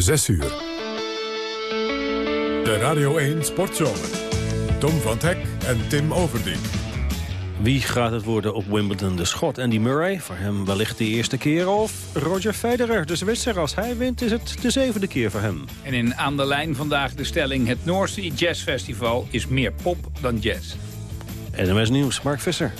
6 uur. De Radio 1 Sportzomer. Tom van Hek en Tim Overdien. Wie gaat het worden op Wimbledon? De schot Andy Murray, voor hem wellicht de eerste keer. Of Roger Federer, de Zwitser. Als hij wint is het de zevende keer voor hem. En in Aan de Lijn vandaag de stelling... het North Sea Jazz Festival is meer pop dan jazz. NMS Nieuws, Mark Visser.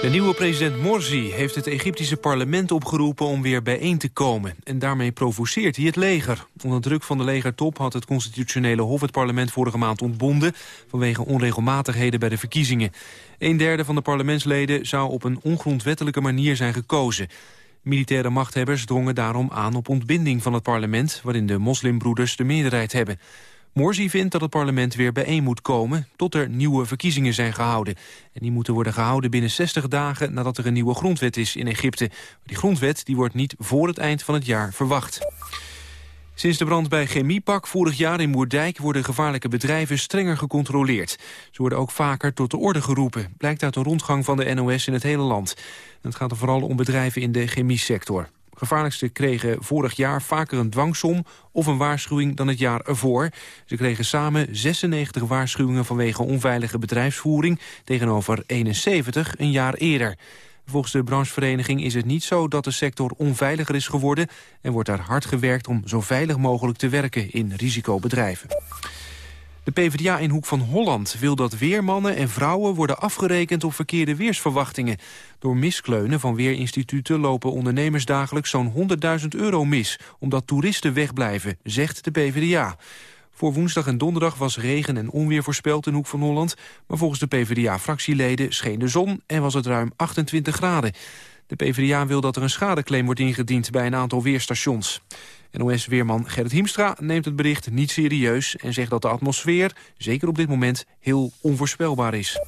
De nieuwe president Morsi heeft het Egyptische parlement opgeroepen om weer bijeen te komen. En daarmee provoceert hij het leger. Onder druk van de legertop had het constitutionele hof het parlement vorige maand ontbonden... vanwege onregelmatigheden bij de verkiezingen. Een derde van de parlementsleden zou op een ongrondwettelijke manier zijn gekozen. Militaire machthebbers drongen daarom aan op ontbinding van het parlement... waarin de moslimbroeders de meerderheid hebben. Morsi vindt dat het parlement weer bijeen moet komen... tot er nieuwe verkiezingen zijn gehouden. En die moeten worden gehouden binnen 60 dagen... nadat er een nieuwe grondwet is in Egypte. Die grondwet die wordt niet voor het eind van het jaar verwacht. Sinds de brand bij Chemiepak vorig jaar in Moerdijk... worden gevaarlijke bedrijven strenger gecontroleerd. Ze worden ook vaker tot de orde geroepen... blijkt uit een rondgang van de NOS in het hele land. het gaat er vooral om bedrijven in de chemiesector. Gevaarlijkste kregen vorig jaar vaker een dwangsom of een waarschuwing dan het jaar ervoor. Ze kregen samen 96 waarschuwingen vanwege onveilige bedrijfsvoering... tegenover 71 een jaar eerder. Volgens de branchevereniging is het niet zo dat de sector onveiliger is geworden... en wordt daar hard gewerkt om zo veilig mogelijk te werken in risicobedrijven. De PvdA in Hoek van Holland wil dat weermannen en vrouwen worden afgerekend op verkeerde weersverwachtingen. Door miskleunen van weerinstituten lopen ondernemers dagelijks zo'n 100.000 euro mis, omdat toeristen wegblijven, zegt de PvdA. Voor woensdag en donderdag was regen en onweer voorspeld in Hoek van Holland, maar volgens de PvdA-fractieleden scheen de zon en was het ruim 28 graden. De PvdA wil dat er een schadeclaim wordt ingediend bij een aantal weerstations. NOS-weerman Gerrit Hiemstra neemt het bericht niet serieus... en zegt dat de atmosfeer, zeker op dit moment, heel onvoorspelbaar is.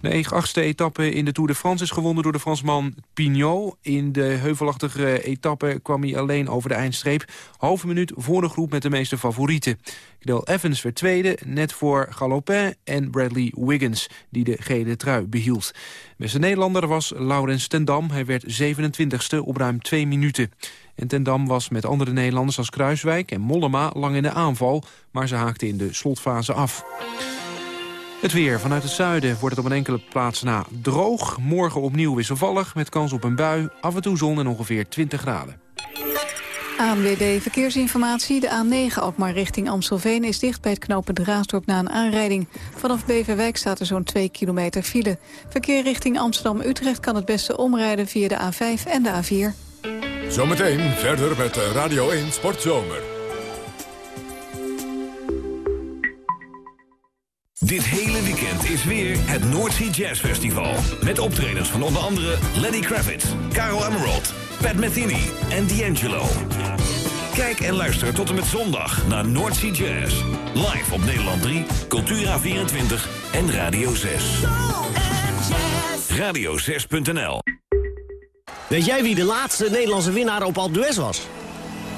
De achtste etappe in de Tour de France is gewonnen door de Fransman Pignot. In de heuvelachtige etappe kwam hij alleen over de eindstreep. Halve minuut voor de groep met de meeste favorieten. Cadel Evans werd tweede, net voor Galopin en Bradley Wiggins... die de gele trui behield. Beste Nederlander was Laurens Tendam. Hij werd 27ste op ruim twee minuten. En Tendam was met andere Nederlanders als Kruiswijk en Mollema lang in de aanval... maar ze haakten in de slotfase af. Het weer. Vanuit het zuiden wordt het op een enkele plaats na droog. Morgen opnieuw wisselvallig met kans op een bui. Af en toe zon en ongeveer 20 graden. ANWB Verkeersinformatie. De A9 Alkmaar richting Amstelveen is dicht bij het knooppunt Raasdorp na een aanrijding. Vanaf Beverwijk staat er zo'n 2 kilometer file. Verkeer richting Amsterdam-Utrecht kan het beste omrijden via de A5 en de A4. Zometeen verder met Radio 1 Sportzomer. Dit hele weekend is weer het Noordsea Jazz Festival. Met optredens van onder andere Lenny Kravitz, Caro Emerald, Pat Metheny en D'Angelo. Kijk en luister tot en met zondag naar Noordsea Jazz. Live op Nederland 3, Cultura24 en Radio 6. Radio6.nl Weet jij wie de laatste Nederlandse winnaar op Alpe was?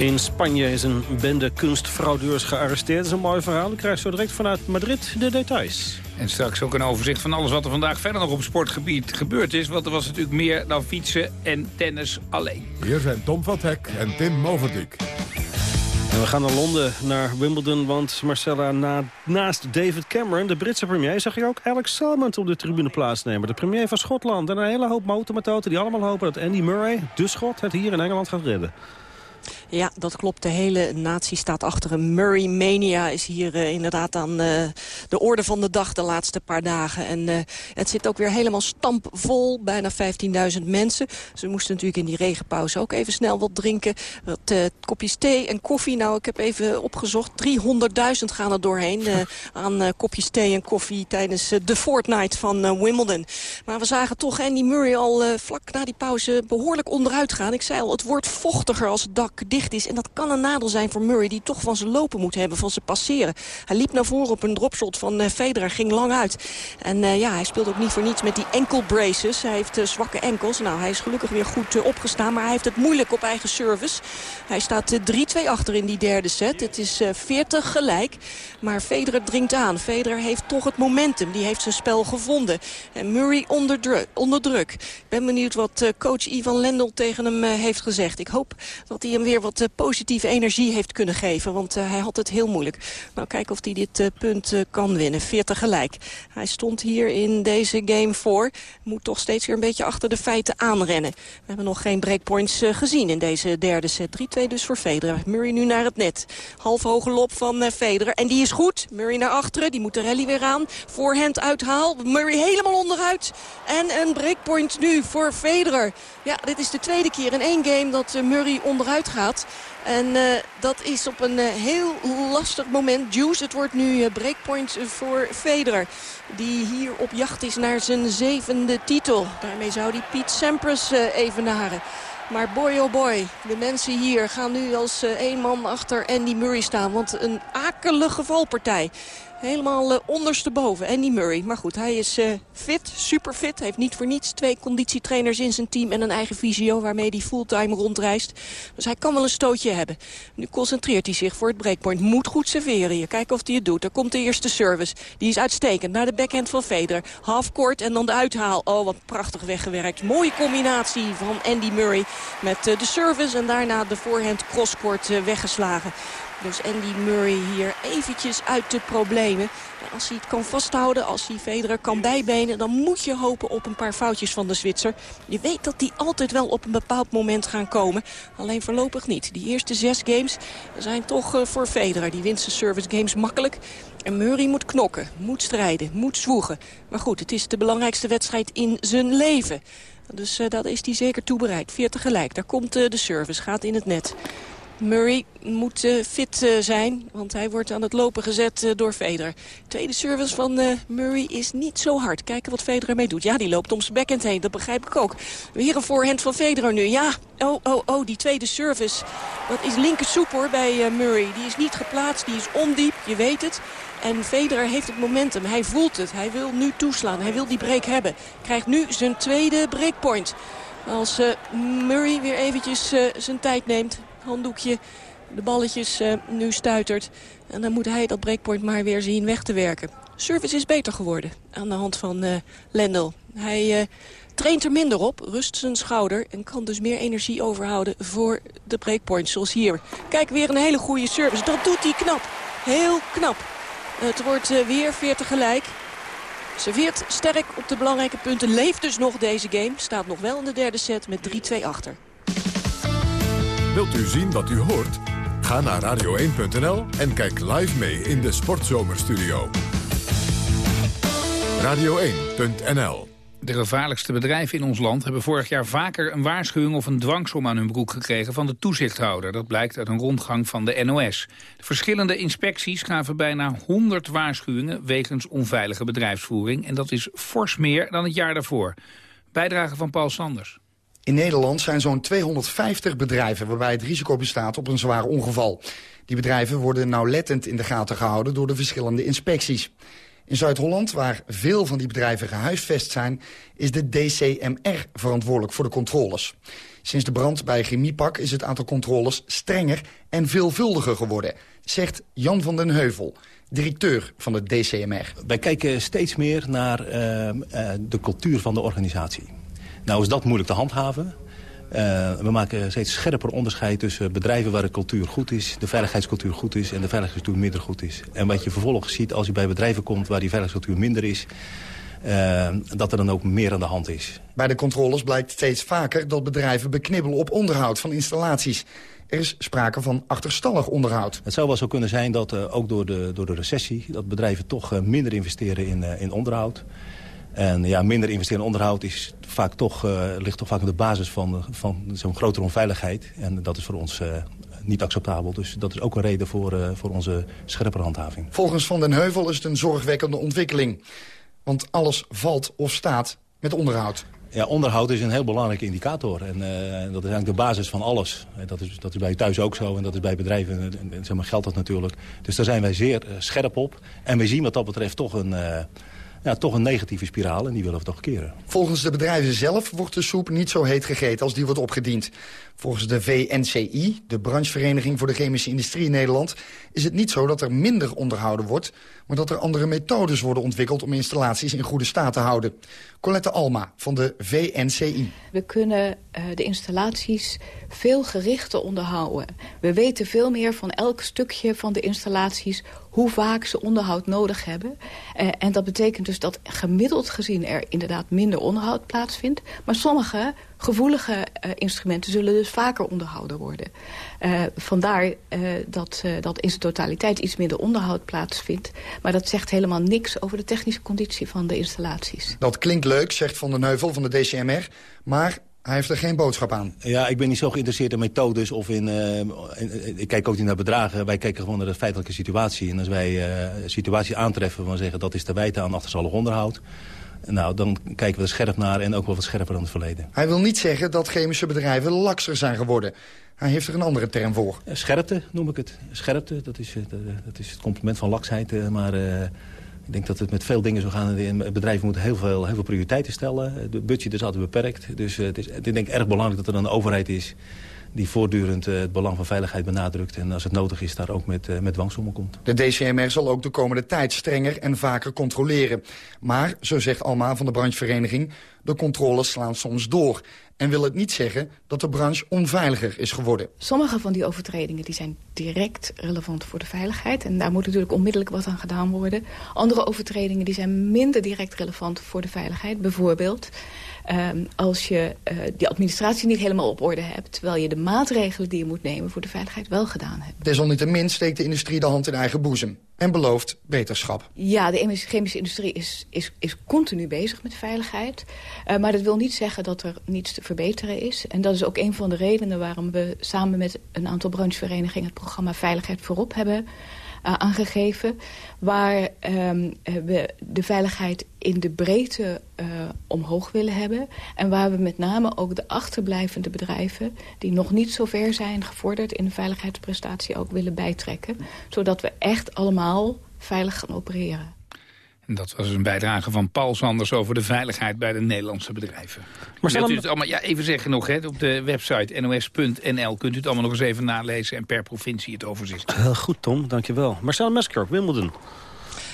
In Spanje is een bende kunstfraudeurs gearresteerd. Dat is een mooi verhaal. Ik krijg zo direct vanuit Madrid de details. En straks ook een overzicht van alles wat er vandaag verder nog op sportgebied gebeurd is. Want er was natuurlijk meer dan fietsen en tennis alleen. Hier zijn Tom van Hek en Tim Moverdijk. En we gaan naar Londen, naar Wimbledon, want Marcella, na, naast David Cameron, de Britse premier, zag je ook Alex Salmond op de tribune plaatsnemen. De premier van Schotland en een hele hoop motormetoten die allemaal hopen dat Andy Murray, de Schot, het hier in Engeland gaat redden. Ja, dat klopt. De hele natie staat achter een Murray Mania. Is hier uh, inderdaad aan uh, de orde van de dag de laatste paar dagen. En uh, het zit ook weer helemaal stampvol. Bijna 15.000 mensen. Ze moesten natuurlijk in die regenpauze ook even snel wat drinken. Wat kopjes thee en koffie. Nou, ik heb even opgezocht. 300.000 gaan er doorheen aan kopjes thee en koffie tijdens de Fortnite van Wimbledon. Maar we zagen toch Andy Murray al vlak na die pauze behoorlijk onderuit gaan. Ik zei al, het wordt vochtiger als het dak dicht is. En dat kan een nadeel zijn voor Murray, die toch van zijn lopen moet hebben, van zijn passeren. Hij liep naar voren op een dropshot van uh, Federer, ging lang uit. En uh, ja, hij speelt ook niet voor niets met die enkel braces. Hij heeft uh, zwakke enkels. Nou, hij is gelukkig weer goed opgestaan, maar hij heeft het moeilijk op eigen service. Hij staat 3-2 achter in die derde set. Het is 40 gelijk, maar Federer dringt aan. Federer heeft toch het momentum, die heeft zijn spel gevonden. En Murray onder druk. Onder druk. Ik ben benieuwd wat coach Ivan Lendl tegen hem heeft gezegd. Ik hoop dat hij hem weer wat positieve energie heeft kunnen geven, want hij had het heel moeilijk. Nou, kijken of hij dit punt kan winnen. 40 gelijk. Hij stond hier in deze game voor. Moet toch steeds weer een beetje achter de feiten aanrennen. We hebben nog geen breakpoints gezien in deze derde set. 3-2 dus voor Federer. Murray nu naar het net. Half hoge lop van Federer. En die is goed. Murray naar achteren. Die moet de rally weer aan. Voorhand uithaal. Murray helemaal onderuit. En een breakpoint nu voor Federer. Ja, dit is de tweede keer in één game dat Murray onderuit gaat. En uh, dat is op een uh, heel lastig moment. Juice, het wordt nu uh, breakpoint voor Federer. Die hier op jacht is naar zijn zevende titel. Daarmee zou hij Piet Sampras evenaren. Maar boy oh boy, de mensen hier gaan nu als één man achter Andy Murray staan. Want een akelige valpartij. Helemaal uh, ondersteboven. Andy Murray. Maar goed, hij is uh, fit, super fit. Heeft niet voor niets twee conditietrainers in zijn team... en een eigen visio waarmee hij fulltime rondreist. Dus hij kan wel een stootje hebben. Nu concentreert hij zich voor het breakpoint. Moet goed serveren hier. Kijken of hij het doet. Er komt de eerste service. Die is uitstekend. Naar de backhand van Federer. Halfcourt en dan de uithaal. Oh, wat prachtig weggewerkt. Mooie combinatie van Andy Murray. Met uh, de service en daarna de voorhand crosscourt weggeslagen. Dus Andy Murray hier eventjes uit de problemen. En als hij het kan vasthouden, als hij Federer kan bijbenen... dan moet je hopen op een paar foutjes van de Zwitser. Je weet dat die altijd wel op een bepaald moment gaan komen. Alleen voorlopig niet. Die eerste zes games zijn toch uh, voor Federer. Die wint zijn service games makkelijk. En Murray moet knokken, moet strijden, moet zwoegen. Maar goed, het is de belangrijkste wedstrijd in zijn leven. Dus uh, dat is hij zeker toebereid. 40 gelijk, daar komt uh, de service, gaat in het net. Murray moet uh, fit uh, zijn, want hij wordt aan het lopen gezet uh, door Federer. Tweede service van Murray is niet zo hard. Kijken wat Federer mee doet. Ja, die loopt om zijn backhand heen, dat begrijp ik ook. Weer een voorhand van Federer nu. Ja, oh, oh, oh, die tweede service. Dat is linker soep hoor bij Murray. Die is niet geplaatst, die is ondiep, je weet het. En Federer heeft het momentum, hij voelt het. Hij wil nu toeslaan, hij wil die break hebben. Krijgt nu zijn tweede breakpoint. Als Murray weer eventjes zijn tijd neemt, handdoekje de balletjes uh, nu stuitert. En dan moet hij dat breakpoint maar weer zien weg te werken. Service is beter geworden aan de hand van uh, Lendl. Hij uh, traint er minder op, rust zijn schouder... en kan dus meer energie overhouden voor de breakpoint, zoals hier. Kijk, weer een hele goede service. Dat doet hij knap. Heel knap. Het wordt weer 40 gelijk. Serveert sterk op de belangrijke punten. Leeft dus nog deze game. Staat nog wel in de derde set met 3-2 achter. Wilt u zien wat u hoort? Ga naar radio1.nl en kijk live mee in de Sportzomerstudio. Radio1.nl de gevaarlijkste bedrijven in ons land hebben vorig jaar vaker een waarschuwing of een dwangsom aan hun broek gekregen van de toezichthouder. Dat blijkt uit een rondgang van de NOS. De verschillende inspecties gaven bijna 100 waarschuwingen wegens onveilige bedrijfsvoering. En dat is fors meer dan het jaar daarvoor. Bijdrage van Paul Sanders. In Nederland zijn zo'n 250 bedrijven waarbij het risico bestaat op een zwaar ongeval. Die bedrijven worden nauwlettend in de gaten gehouden door de verschillende inspecties. In Zuid-Holland, waar veel van die bedrijven gehuisvest zijn... is de DCMR verantwoordelijk voor de controles. Sinds de brand bij Chemiepak is het aantal controles strenger en veelvuldiger geworden... zegt Jan van den Heuvel, directeur van de DCMR. Wij kijken steeds meer naar uh, uh, de cultuur van de organisatie. Nou is dat moeilijk te handhaven. Uh, we maken steeds scherper onderscheid tussen bedrijven waar de cultuur goed is... de veiligheidscultuur goed is en de veiligheidscultuur minder goed is. En wat je vervolgens ziet als je bij bedrijven komt waar die veiligheidscultuur minder is... Uh, dat er dan ook meer aan de hand is. Bij de controles blijkt steeds vaker dat bedrijven beknibbelen op onderhoud van installaties. Er is sprake van achterstallig onderhoud. Het zou wel zo kunnen zijn dat uh, ook door de, door de recessie... dat bedrijven toch minder investeren in, in onderhoud. En ja, minder investeren in onderhoud is vaak toch, uh, ligt toch vaak aan de basis van, van zo'n grotere onveiligheid. En dat is voor ons uh, niet acceptabel. Dus dat is ook een reden voor, uh, voor onze scherpere handhaving. Volgens Van den Heuvel is het een zorgwekkende ontwikkeling. Want alles valt of staat met onderhoud. Ja, onderhoud is een heel belangrijke indicator. En dat is eigenlijk de basis van alles. Dat is, dat is bij thuis ook zo en dat is bij bedrijven. En, en zeg maar, geldt dat natuurlijk. Dus daar zijn wij zeer scherp op. En we zien wat dat betreft toch een ja, toch een negatieve spiraal en die willen we toch keren. Volgens de bedrijven zelf wordt de soep niet zo heet gegeten als die wordt opgediend. Volgens de VNCI, de branchevereniging voor de chemische industrie in Nederland... is het niet zo dat er minder onderhouden wordt... maar dat er andere methodes worden ontwikkeld om installaties in goede staat te houden. Colette Alma van de VNCI. We kunnen uh, de installaties veel gerichter onderhouden. We weten veel meer van elk stukje van de installaties... hoe vaak ze onderhoud nodig hebben. Uh, en dat betekent dus dat gemiddeld gezien er inderdaad minder onderhoud plaatsvindt. Maar sommige gevoelige uh, instrumenten zullen dus vaker onderhouden worden. Uh, vandaar uh, dat, dat in zijn totaliteit iets minder onderhoud plaatsvindt. Maar dat zegt helemaal niks over de technische conditie van de installaties. Dat klinkt leuk, zegt Van den Heuvel van de DCMR. Maar hij heeft er geen boodschap aan. Ja, ik ben niet zo geïnteresseerd in methodes of in... ik kijk ook niet naar bedragen. Wij kijken gewoon naar de feitelijke situatie. En als wij een situatie aantreffen van zeggen... dat is te wijten aan achterstallig onderhoud... Nou, dan kijken we er scherp naar en ook wel wat scherper dan het verleden. Hij wil niet zeggen dat chemische bedrijven lakser zijn geworden. Hij heeft er een andere term voor. Scherpte noem ik het. Scherpte, dat is, eh, dat is het compliment van laksheid. Eh, maar uh, ik denk dat het met veel dingen zo gaan. Bedrijven moeten heel veel, heel veel prioriteiten stellen. De budget is altijd beperkt. Dus het is ik denk erg belangrijk dat er een overheid is die voortdurend eh, het belang van veiligheid benadrukt... en als het nodig is daar ook met, uh, met dwangsommen komt. De DCMR zal ook de komende tijd strenger en vaker controleren. Maar, zo zegt Alma van de branchevereniging... de controles slaan soms door. En wil het niet zeggen dat de branche onveiliger is geworden. Sommige van die overtredingen die zijn direct relevant voor de veiligheid. En daar moet natuurlijk onmiddellijk wat aan gedaan worden. Andere overtredingen die zijn minder direct relevant voor de veiligheid. Bijvoorbeeld Um, als je uh, die administratie niet helemaal op orde hebt... terwijl je de maatregelen die je moet nemen voor de veiligheid wel gedaan hebt. Desalniettemin steekt de industrie de hand in eigen boezem en belooft beterschap. Ja, de chemische industrie is, is, is continu bezig met veiligheid. Uh, maar dat wil niet zeggen dat er niets te verbeteren is. En dat is ook een van de redenen waarom we samen met een aantal brancheverenigingen... het programma Veiligheid Voorop hebben aangegeven. Waar um, we de veiligheid in de breedte uh, omhoog willen hebben. En waar we met name ook de achterblijvende bedrijven... die nog niet zo ver zijn gevorderd in de veiligheidsprestatie ook willen bijtrekken. Zodat we echt allemaal veilig gaan opereren. Dat was een bijdrage van Paul Sanders over de veiligheid bij de Nederlandse bedrijven. Maar Wilt u het allemaal, ja, even zeggen nog, hè, op de website nos.nl kunt u het allemaal nog eens even nalezen en per provincie het overzicht. Heel goed, Tom, dankjewel. Marcel Mesker, Wimbledon.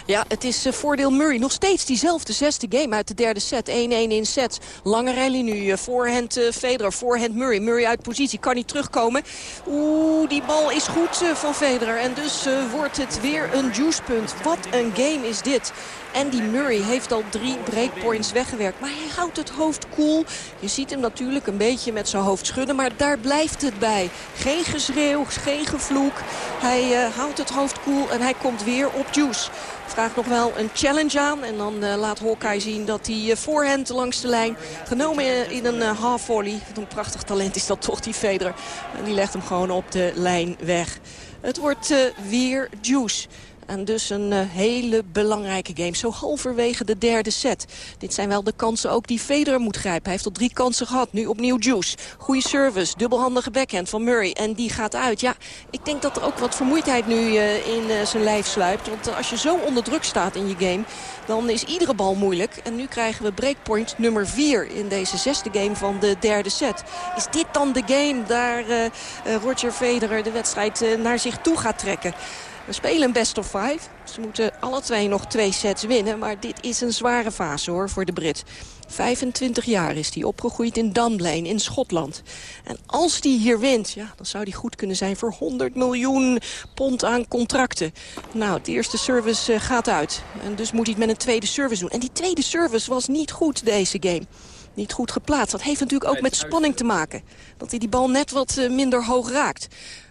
Ja, het is uh, voordeel Murray. Nog steeds diezelfde zesde game uit de derde set. 1-1 in set. Lange rally nu. Uh, voorhand uh, Federer, voorhand Murray. Murray uit positie, kan niet terugkomen. Oeh, die bal is goed van Federer. En dus wordt het weer een juicepunt. Wat een game is dit. Andy Murray heeft al drie breakpoints weggewerkt. Maar hij houdt het hoofd koel. Cool. Je ziet hem natuurlijk een beetje met zijn hoofd schudden. Maar daar blijft het bij. Geen geschreeuw, geen gevloek. Hij houdt het hoofd koel cool en hij komt weer op juice. Vraagt nog wel een challenge aan. En dan uh, laat Hawkeye zien dat hij uh, voorhand langs de lijn... genomen in een half volley. Wat een prachtig talent is dat toch, die Federer. En die legt hem gewoon op de lijn weg. Het wordt weer juice. En dus een uh, hele belangrijke game. Zo halverwege de derde set. Dit zijn wel de kansen ook die Federer moet grijpen. Hij heeft al drie kansen gehad. Nu opnieuw Juice. Goede service. Dubbelhandige backhand van Murray. En die gaat uit. Ja, ik denk dat er ook wat vermoeidheid nu uh, in uh, zijn lijf sluipt. Want als je zo onder druk staat in je game... dan is iedere bal moeilijk. En nu krijgen we breakpoint nummer 4 in deze zesde game van de derde set. Is dit dan de game daar Roger Federer de wedstrijd naar zich toe gaat trekken? We spelen een best of five. Ze moeten alle twee nog twee sets winnen. Maar dit is een zware fase hoor voor de Brit. 25 jaar is hij opgegroeid in Dunblane in Schotland. En als hij hier wint, ja, dan zou hij goed kunnen zijn voor 100 miljoen pond aan contracten. Nou, de eerste service uh, gaat uit. En dus moet hij het met een tweede service doen. En die tweede service was niet goed deze game niet goed geplaatst. Dat heeft natuurlijk ook met spanning te maken. Dat hij die bal net wat uh, minder hoog raakt.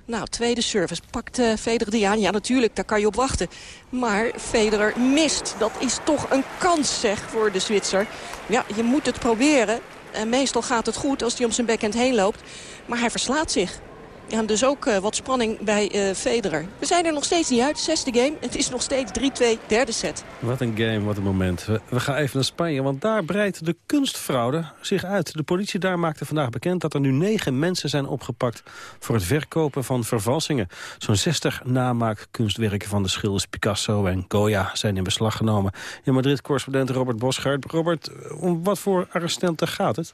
Nou, tweede service. Pakt uh, Federer die aan? Ja, natuurlijk, daar kan je op wachten. Maar Federer mist. Dat is toch een kans, zeg, voor de Zwitser. Ja, je moet het proberen. En meestal gaat het goed als hij om zijn backhand heen loopt. Maar hij verslaat zich. Ja, dus ook uh, wat spanning bij uh, Federer. We zijn er nog steeds niet uit. Zesde game. Het is nog steeds 3-2, derde set. Wat een game, wat een moment. We, we, gaan even naar Spanje, want daar breidt de kunstfraude zich uit. De politie daar maakte vandaag bekend dat er nu negen mensen zijn opgepakt... voor het verkopen van vervalsingen. Zo'n 60 namaakkunstwerken van de schilders Picasso en Goya zijn in beslag genomen. In Madrid correspondent Robert Boschart. Robert, om wat voor arrestanten gaat het?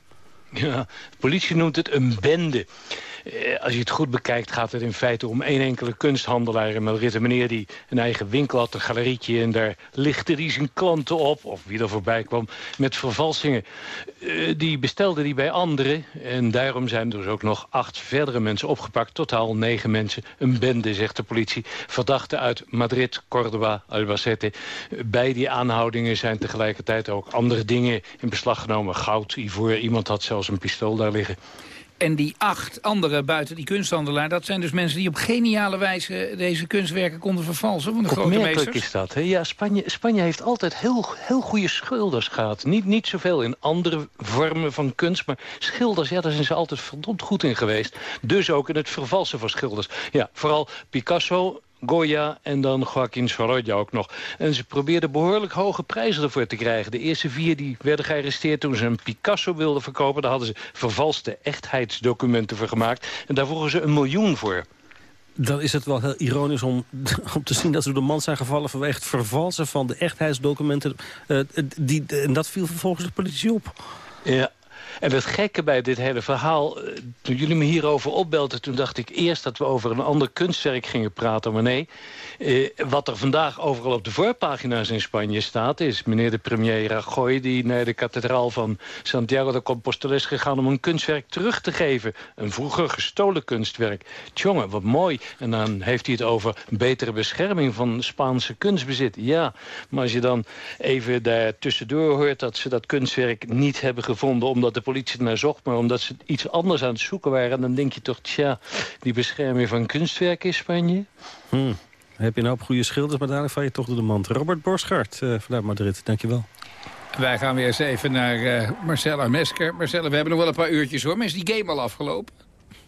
Ja, de politie noemt het een bende. Eh, als je het goed bekijkt gaat het in feite om één enkele kunsthandelaar in Madrid. Een meneer die een eigen winkel had, een galerietje... en daar lichtte hij zijn klanten op, of wie er voorbij kwam, met vervalsingen. Uh, die bestelde die bij anderen. En daarom zijn er dus ook nog acht verdere mensen opgepakt. Totaal negen mensen. Een bende, zegt de politie. Verdachten uit Madrid, Córdoba, Albacete. Bij die aanhoudingen zijn tegelijkertijd ook andere dingen in beslag genomen. Goud, ivoor, iemand had zelfs een pistool daar liggen. En die acht andere buiten die kunsthandelaar... dat zijn dus mensen die op geniale wijze deze kunstwerken konden vervalsen. Van de grote meesters. is dat. Hè? Ja, Spanje, Spanje heeft altijd heel, heel goede schilders gehad. Niet, niet zoveel in andere vormen van kunst. Maar schilders, ja, daar zijn ze altijd verdomd goed in geweest. Dus ook in het vervalsen van schilders. Ja, vooral Picasso Goya en dan Joaquin Sorolla ook nog. En ze probeerden behoorlijk hoge prijzen ervoor te krijgen. De eerste vier die werden gearresteerd toen ze een Picasso wilden verkopen. Daar hadden ze vervalste echtheidsdocumenten voor gemaakt. En daar vroegen ze een miljoen voor. Dan is het wel heel ironisch om, om te zien dat ze door de man zijn gevallen... vanwege het vervalsen van de echtheidsdocumenten. Uh, die, en dat viel vervolgens de politie op. Ja, en het gekke bij dit hele verhaal... Eh, toen jullie me hierover opbelden... toen dacht ik eerst dat we over een ander kunstwerk gingen praten. Maar nee, eh, wat er vandaag overal op de voorpagina's in Spanje staat... is meneer de premier Rajoy... die naar de kathedraal van Santiago de Compostela is gegaan... om een kunstwerk terug te geven. Een vroeger gestolen kunstwerk. Tjonge, wat mooi. En dan heeft hij het over betere bescherming van Spaanse kunstbezit. Ja, maar als je dan even daar tussendoor hoort... dat ze dat kunstwerk niet hebben gevonden... omdat de politie naar zocht... maar omdat ze iets anders aan het zoeken waren... dan denk je toch, tja, die bescherming van kunstwerken in Spanje... Hmm. Heb je een hoop goede schilders, maar dadelijk val je toch door de mand. Robert Borschart uh, vanuit Madrid, dankjewel. Wij gaan weer eens even naar uh, Marcella Mesker. Marcella, we hebben nog wel een paar uurtjes hoor. Maar is die game al afgelopen?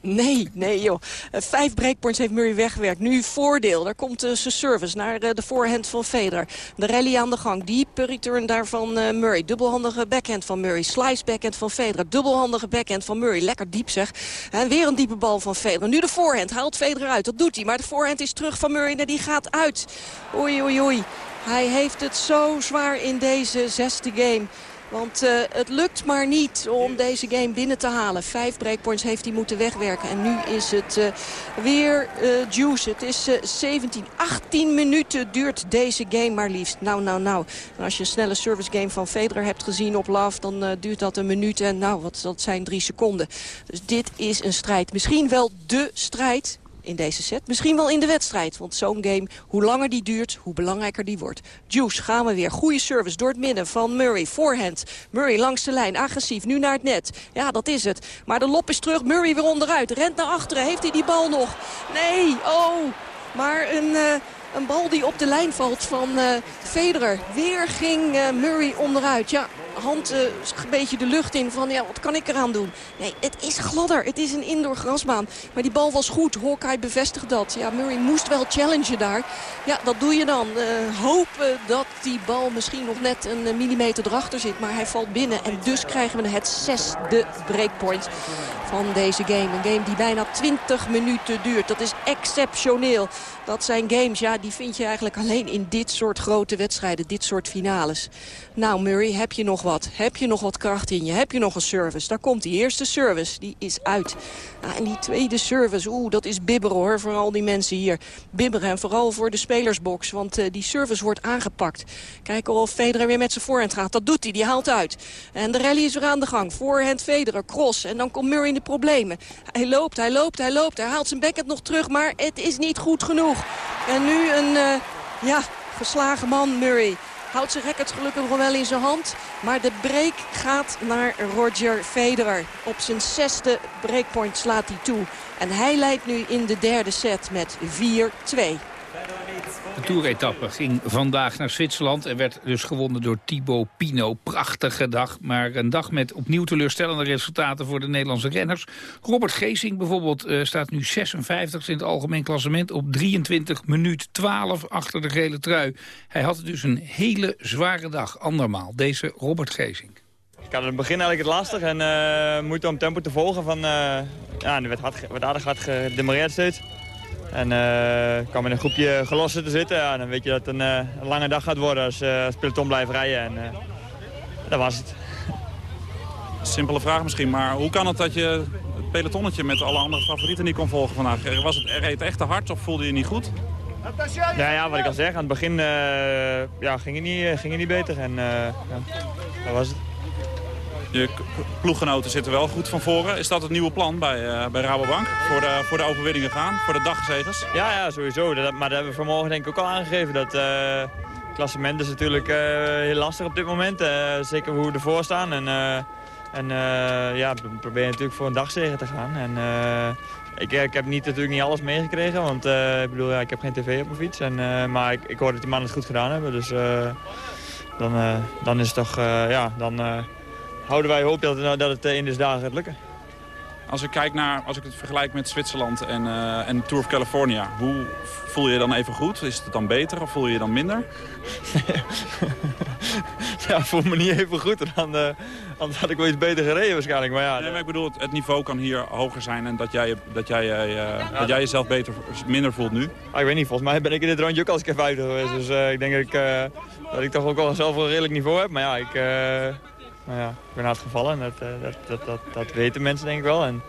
Nee, nee joh. Uh, vijf breakpoints heeft Murray weggewerkt. Nu voordeel. Daar komt uh, zijn service naar uh, de voorhand van Federer. De rally aan de gang. Diepe return daar van Murray. Dubbelhandige backhand van Murray. Slice backhand van Federer. Dubbelhandige backhand van Murray. Lekker diep zeg. En weer een diepe bal van Federer. Nu de voorhand. Haalt Federer uit. Dat doet hij. Maar de voorhand is terug van Murray. En die gaat uit. Oei, oei, oei. Hij heeft het zo zwaar in deze zesde game. Want uh, het lukt maar niet om deze game binnen te halen. Vijf breakpoints heeft hij moeten wegwerken. En nu is het uh, weer uh, juice. Het is 17, 18 minuten duurt deze game maar liefst. Nou, nou, nou. En als je een snelle service game van Federer hebt gezien op Love... dan duurt dat een minuut en nou, wat, dat zijn drie seconden. Dus dit is een strijd. Misschien wel de strijd in deze set. Misschien wel in de wedstrijd. Want zo'n game, hoe langer die duurt, hoe belangrijker die wordt. Juice, gaan we weer. Goede service door het midden van Murray. Voorhand. Murray langs de lijn. Agressief. Nu naar het net. Ja, dat is het. Maar de lop is terug. Murray weer onderuit. Rent naar achteren. Heeft hij die bal nog? Nee. Oh. Maar een... Uh, een bal die op de lijn valt van uh, Federer. Weer ging uh, Murray onderuit. Ja, hand uh, een beetje de lucht in van ja, wat kan ik eraan doen? Nee, het is gladder. Het is een indoor grasbaan. Maar die bal was goed. Hawkeye bevestigt dat. Ja, Murray moest wel challengen daar. Ja, dat doe je dan. Uh, hopen dat die bal misschien nog net een millimeter erachter zit. Maar hij valt binnen. En dus krijgen we het zesde breakpoint van deze game. Een game die bijna 20 minuten duurt. Dat is exceptioneel. Dat zijn games, ja, die vind je eigenlijk alleen in dit soort grote wedstrijden. Dit soort finales. Nou, Murray, heb je nog wat? Heb je nog wat kracht in je? Heb je nog een service? Daar komt die eerste service. Die is uit. Nou, en die tweede service, oeh, dat is bibberen hoor, voor al die mensen hier. Bibberen en vooral voor de spelersbox, want uh, die service wordt aangepakt. Kijken of Federer weer met zijn voorhand gaat. Dat doet hij, die haalt uit. En de rally is weer aan de gang. Voorhand Federer, cross. En dan komt Murray in de problemen. Hij loopt, hij loopt, hij loopt. Hij haalt zijn backhand nog terug, maar het is niet goed genoeg. En nu een, uh, ja, geslagen man, Murray. Houdt zijn record gelukkig nog wel in zijn hand. Maar de break gaat naar Roger Federer. Op zijn zesde breakpoint slaat hij toe. En hij leidt nu in de derde set met 4-2. De toeretappe ging vandaag naar Zwitserland en werd dus gewonnen door Thibaut Pino. Prachtige dag, maar een dag met opnieuw teleurstellende resultaten voor de Nederlandse renners. Robert Geesing bijvoorbeeld uh, staat nu 56 in het algemeen klassement op 23 minuut 12 achter de gele trui. Hij had dus een hele zware dag, andermaal, deze Robert Geesing. Ik had het begin eigenlijk het lastig en uh, moeite om tempo te volgen. Van, uh, ja, er werd, hard, werd aardig hard gedemareerd steeds. En uh, kwam in een groepje gelossen te zitten. Ja, dan weet je dat het een, uh, een lange dag gaat worden als, uh, als peloton blijft rijden. En dat was het. Simpele vraag misschien, maar hoe kan het dat je het pelotonnetje met alle andere favorieten niet kon volgen vandaag? Was het, reed echt te hard of voelde je niet goed? Ja, ja, wat ik al zeg, aan het begin ja, ging, het niet, ging het niet beter. En ja, dat was het. Je ploeggenoten zitten wel goed van voren. Is dat het nieuwe plan bij, uh, bij Rabobank? Voor de, voor de overwinningen gaan? Voor de daggezegers? Ja, ja, sowieso. Dat, maar dat hebben we vanmorgen denk ik ook al aangegeven. Dat uh, klassement is natuurlijk uh, heel lastig op dit moment. zeker hoe we ervoor staan. En, en ja, we proberen natuurlijk voor een dagzegen te gaan. En, ik, ik, heb niet, natuurlijk niet alles meegekregen. Want ik bedoel, ja, ik heb geen tv op mijn fiets. En, maar ik, ik hoor dat die mannen het goed gedaan hebben. Dus dan, dan is het toch... ja, dan, houden wij hoop dat, het, dat het in deze dagen gaat lukken. Als ik kijk naar, als ik het vergelijk met Zwitserland en, uh, en Tour of California, hoe voel je je dan even goed? Is het dan beter of voel je je dan minder? ja, ik voel me niet even goed. Dan, uh, anders had ik wel iets beter gereden waarschijnlijk. Maar ja, nee, maar ik bedoel, het, niveau kan hier hoger zijn en dat jij, dat jij, uh, dat jij jezelf beter, minder voelt nu. Ah, ik weet niet, volgens mij ben ik in dit rondje ook al eens keer vijftig geweest. Dus ik denk dat ik, dat ik toch ook wel zelf een redelijk niveau heb. Maar ja, ik nou ja, ik ben hard gevallen. Dat, uh, dat, dat, dat, dat, weten mensen denk ik wel. En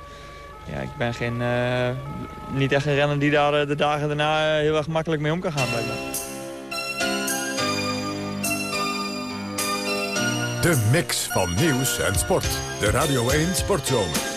ja, ik ben geen, uh, niet echt een renner die daar uh, de dagen daarna heel erg makkelijk mee om kan gaan. De mix van nieuws en sport. De Radio 1 Sportzomer.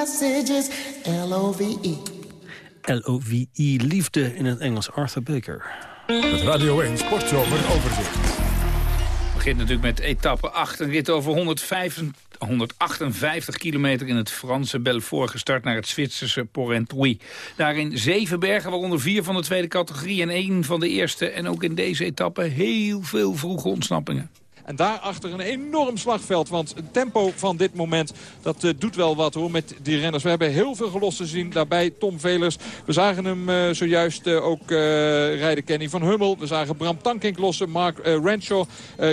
Love is the message and the message is L-O-V-E. L-O-V-E, liefde in het Engels, Arthur Baker. Het Radio 1 Sportzomer overzicht. Het begint natuurlijk met etappe 8, een rit over 105, 158 kilometer in het Franse Belfort... gestart naar het Zwitserse Porrentruy. Daarin zeven bergen, waaronder vier van de tweede categorie... en één van de eerste. En ook in deze etappe heel veel vroege ontsnappingen. En daarachter een enorm slagveld. Want het tempo van dit moment, dat uh, doet wel wat hoor met die renners. We hebben heel veel gelost zien. Daarbij Tom Velers. We zagen hem uh, zojuist uh, ook rijden Kenny van Hummel. We zagen Bram Tankink lossen. Mark Renshaw.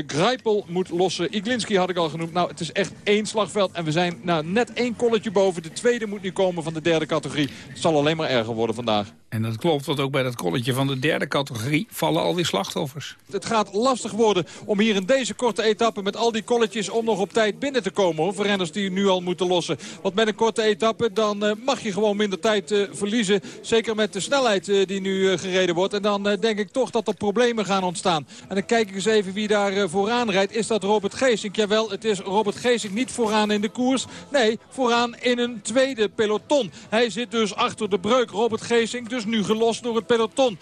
Grijpel moet lossen. Iglinski had ik al genoemd. Nou, het is echt één slagveld. En we zijn nou, net één kolletje boven. De tweede moet nu komen van de derde categorie. Het zal alleen maar erger worden vandaag. En dat klopt, want ook bij dat kolletje van de derde categorie vallen alweer slachtoffers. Het gaat lastig worden om hier in deze korte etappe met al die kolletjes om nog op tijd binnen te komen. Hoor, die nu al moeten lossen. Want met een korte etappe dan uh, mag je gewoon minder tijd uh, verliezen. Zeker met de snelheid uh, die nu gereden wordt. En dan denk ik toch dat er problemen gaan ontstaan. En dan kijk ik eens even wie daar vooraan rijdt. Is dat Robert Geesink? Jawel, het is Robert Geesink niet vooraan in de koers. Nee, vooraan in een tweede peloton. Hij zit dus achter de breuk. Robert Geesink dus nu gelost door het peloton.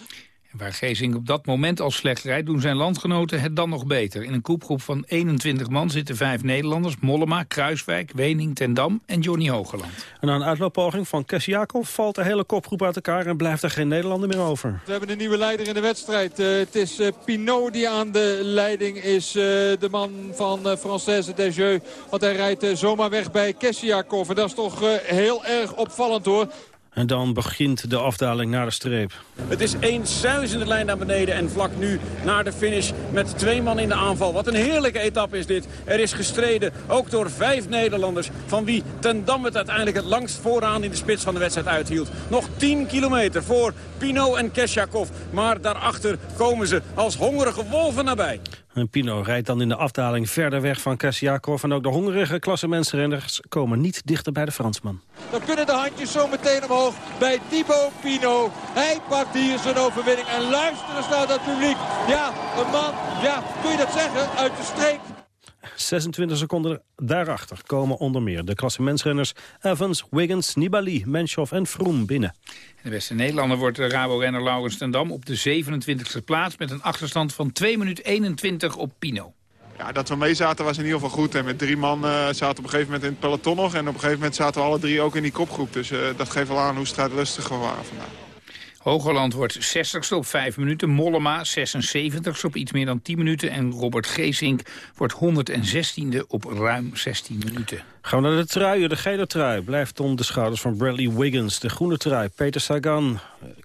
Waar Gezing op dat moment al slecht rijdt, doen zijn landgenoten het dan nog beter. In een koepgroep van 21 man zitten vijf Nederlanders. Mollema, Kruiswijk, Wening, Tendam en Johnny Hogeland. En na een uitlooppoging van Kessiakov valt de hele kopgroep uit elkaar... en blijft er geen Nederlander meer over. We hebben een nieuwe leider in de wedstrijd. Uh, het is uh, Pinot die aan de leiding is. Uh, de man van uh, Française Desjeux. Want hij rijdt zomaar weg bij Kessiakov. En dat is toch heel erg opvallend hoor. En dan begint de afdaling naar de streep. Het is één zuizende lijn naar beneden en vlak nu naar de finish met twee man in de aanval. Wat een heerlijke etappe is dit. Er is gestreden, ook door vijf Nederlanders, van wie Ten Dam het uiteindelijk het langst vooraan in de spits van de wedstrijd uithield. Nog 10 kilometer voor Pino en Kesjakov, maar daarachter komen ze als hongerige wolven nabij. En Pino rijdt dan in de afdaling verder weg van Kasiakov. En ook de hongerige klassementsrenners komen niet dichter bij de Fransman. Dan kunnen de handjes zo meteen omhoog bij Thibaut Pino. Hij pakt hier zijn overwinning. En luister eens naar dat publiek. Ja, een man, ja, kun je dat zeggen, uit de streek. 26 seconden daarachter komen onder meer de klassementsrenners Evans, Wiggins, Nibali, Menshoff en Froome binnen. De beste Nederlander wordt de Rabo-renner Laurens ten Dam op de 27e plaats... met een achterstand van 2 minuten 21 op Pino. Ja, dat we mee zaten was in ieder geval goed. En met drie man uh, zaten op een gegeven moment in het peloton nog. En op een gegeven moment zaten we alle drie ook in die kopgroep. Dus uh, dat geeft wel aan hoe strijdlustig we waren vandaag. Hogerland wordt 60ste op 5 minuten. Mollema 76ste op iets meer dan 10 minuten. En Robert Geesink wordt 116e op ruim 16 minuten. Gaan we naar de truien. De gele trui blijft om de schouders van Bradley Wiggins. De groene trui, Peter Sagan.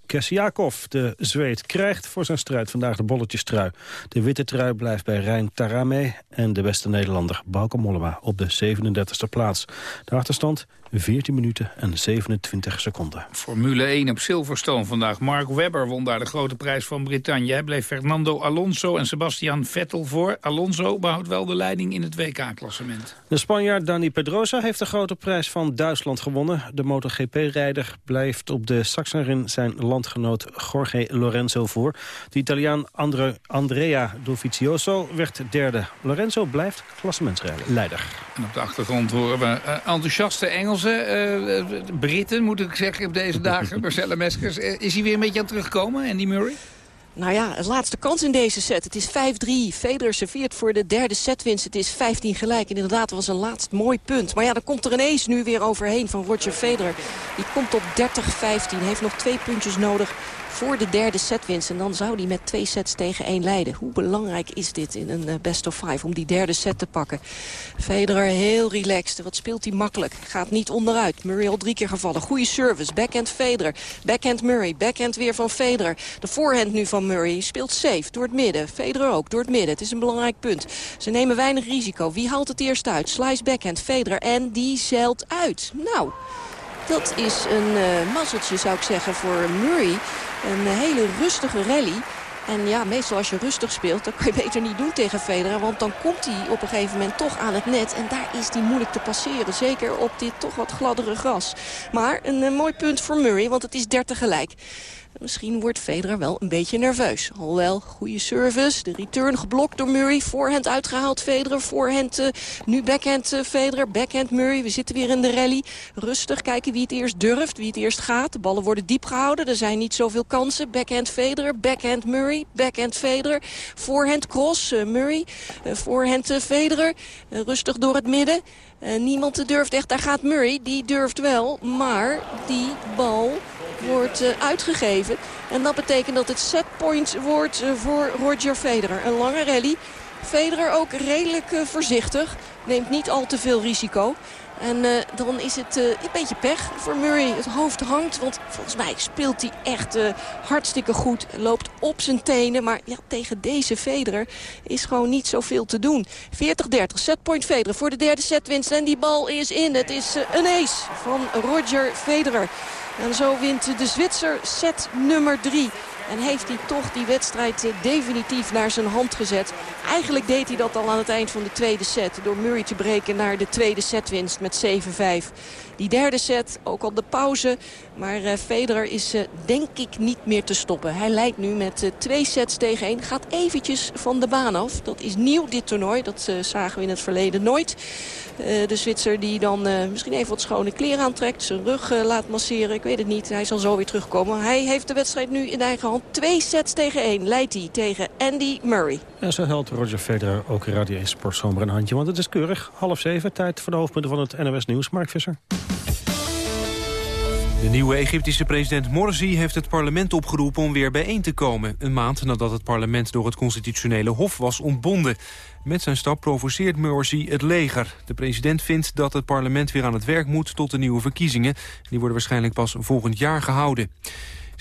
Kessiakov, de Zweed, krijgt voor zijn strijd vandaag de bolletjestrui. De witte trui blijft bij Rijn Tarame. En de beste Nederlander, Bauke Mollema, op de 37e plaats. De achterstand 14 minuten en 27 seconden. Formule 1 op Silverstone vandaag. Mark Webber won daar de grote prijs van Brittannië. Hij bleef Fernando Alonso en Sebastian Vettel voor. Alonso behoudt wel de leiding in het WK-klassement. De Spanjaard Dani Pedrosa heeft de grote prijs van Duitsland gewonnen. De MotoGP-rijder blijft op de Sachsenrin zijn landgenoot Jorge Lorenzo voor. De Italiaan Andre, Andrea Dovizioso werd derde. Lorenzo blijft klassementsleider. En op de achtergrond horen we uh, enthousiaste Engelsen, uh, Britten moet ik zeggen op deze dagen. Marcella Meskers, uh, is hij weer een beetje aan het terugkomen, Andy Murray? Nou ja, het laatste kans in deze set. Het is 5-3. Federer serveert voor de derde setwinst. Het is 15 gelijk. En inderdaad was een laatst mooi punt. Maar ja, dan komt er ineens nu weer overheen van Roger Federer. Die komt op 30-15. Heeft nog twee puntjes nodig voor de derde setwinst. En dan zou hij met twee sets tegen één leiden. Hoe belangrijk is dit in een best of five om die derde set te pakken? Federer heel relaxed. Wat speelt hij makkelijk? Gaat niet onderuit. Murray al drie keer gevallen. Goede service. Backhand Federer. Backhand Murray. Backhand weer van Federer. De voorhand nu van Murray. Speelt safe door het midden. Federer ook door het midden. Het is een belangrijk punt. Ze nemen weinig risico. Wie haalt het eerst uit? Slice backhand Federer. En die zeilt uit. Nou... Dat is een uh, mazzeltje, zou ik zeggen, voor Murray. Een hele rustige rally. En ja, meestal als je rustig speelt, dan kan je beter niet doen tegen Federer. Want dan komt hij op een gegeven moment toch aan het net. En daar is hij moeilijk te passeren. Zeker op dit toch wat gladdere gras. Maar een, een mooi punt voor Murray, want het is 30 gelijk. Misschien wordt Federer wel een beetje nerveus. Alhoewel, goede service. De return geblokt door Murray. Voorhand uitgehaald Federer. Voorhand, uh, nu backhand uh, Federer. Backhand Murray. We zitten weer in de rally. Rustig kijken wie het eerst durft, wie het eerst gaat. De ballen worden diep gehouden. Er zijn niet zoveel kansen. Backhand Federer, backhand Murray, backhand Federer. Voorhand cross uh, Murray. voorhand Federer. rustig door het midden. niemand durft echt. Daar gaat Murray. Die durft wel. Maar die bal wordt uh, uitgegeven. En dat betekent dat het setpoint wordt uh, voor Roger Federer. Een lange rally. Federer ook redelijk uh, voorzichtig. Neemt niet al te veel risico. En uh, dan is het uh, een beetje pech voor Murray. Het hoofd hangt, want volgens mij speelt hij echt uh, hartstikke goed. Loopt op zijn tenen, maar ja, tegen deze Federer is gewoon niet zoveel te doen. 40-30, setpoint Federer voor de derde setwinst. En die bal is in. Het is een ace van Roger Federer. En zo wint de Zwitser set nummer 3. En heeft hij toch die wedstrijd eh, definitief naar zijn hand gezet. Eigenlijk deed hij dat al aan het eind van de tweede set. Door Murray te breken naar de tweede setwinst met 7-5. Die derde set, ook al de pauze. Maar uh, Federer is uh, denk ik niet meer te stoppen. Hij leidt nu met uh, twee sets tegen één. Gaat eventjes van de baan af. Dat is nieuw dit toernooi. Dat zagen we in het verleden nooit. de Zwitser die dan misschien even wat schone kleren aantrekt. Zijn rug laat masseren. Ik weet het niet. Hij zal zo weer terugkomen. Hij heeft de wedstrijd nu in eigen hand. Twee sets tegen één leidt hij tegen Andy Murray. En zo helpt Roger Federer ook Radio 1 Sportzomer een handje. Want het is keurig. Half zeven. Tijd voor de hoofdpunten van het NOS Nieuws. Mark Visser. De nieuwe Egyptische president Morsi heeft het parlement opgeroepen om weer bijeen te komen. Een maand nadat het parlement door het constitutionele hof was ontbonden. Met zijn stap provoceert Morsi het leger. De president vindt dat het parlement weer aan het werk moet tot de nieuwe verkiezingen. Die worden waarschijnlijk pas volgend jaar gehouden.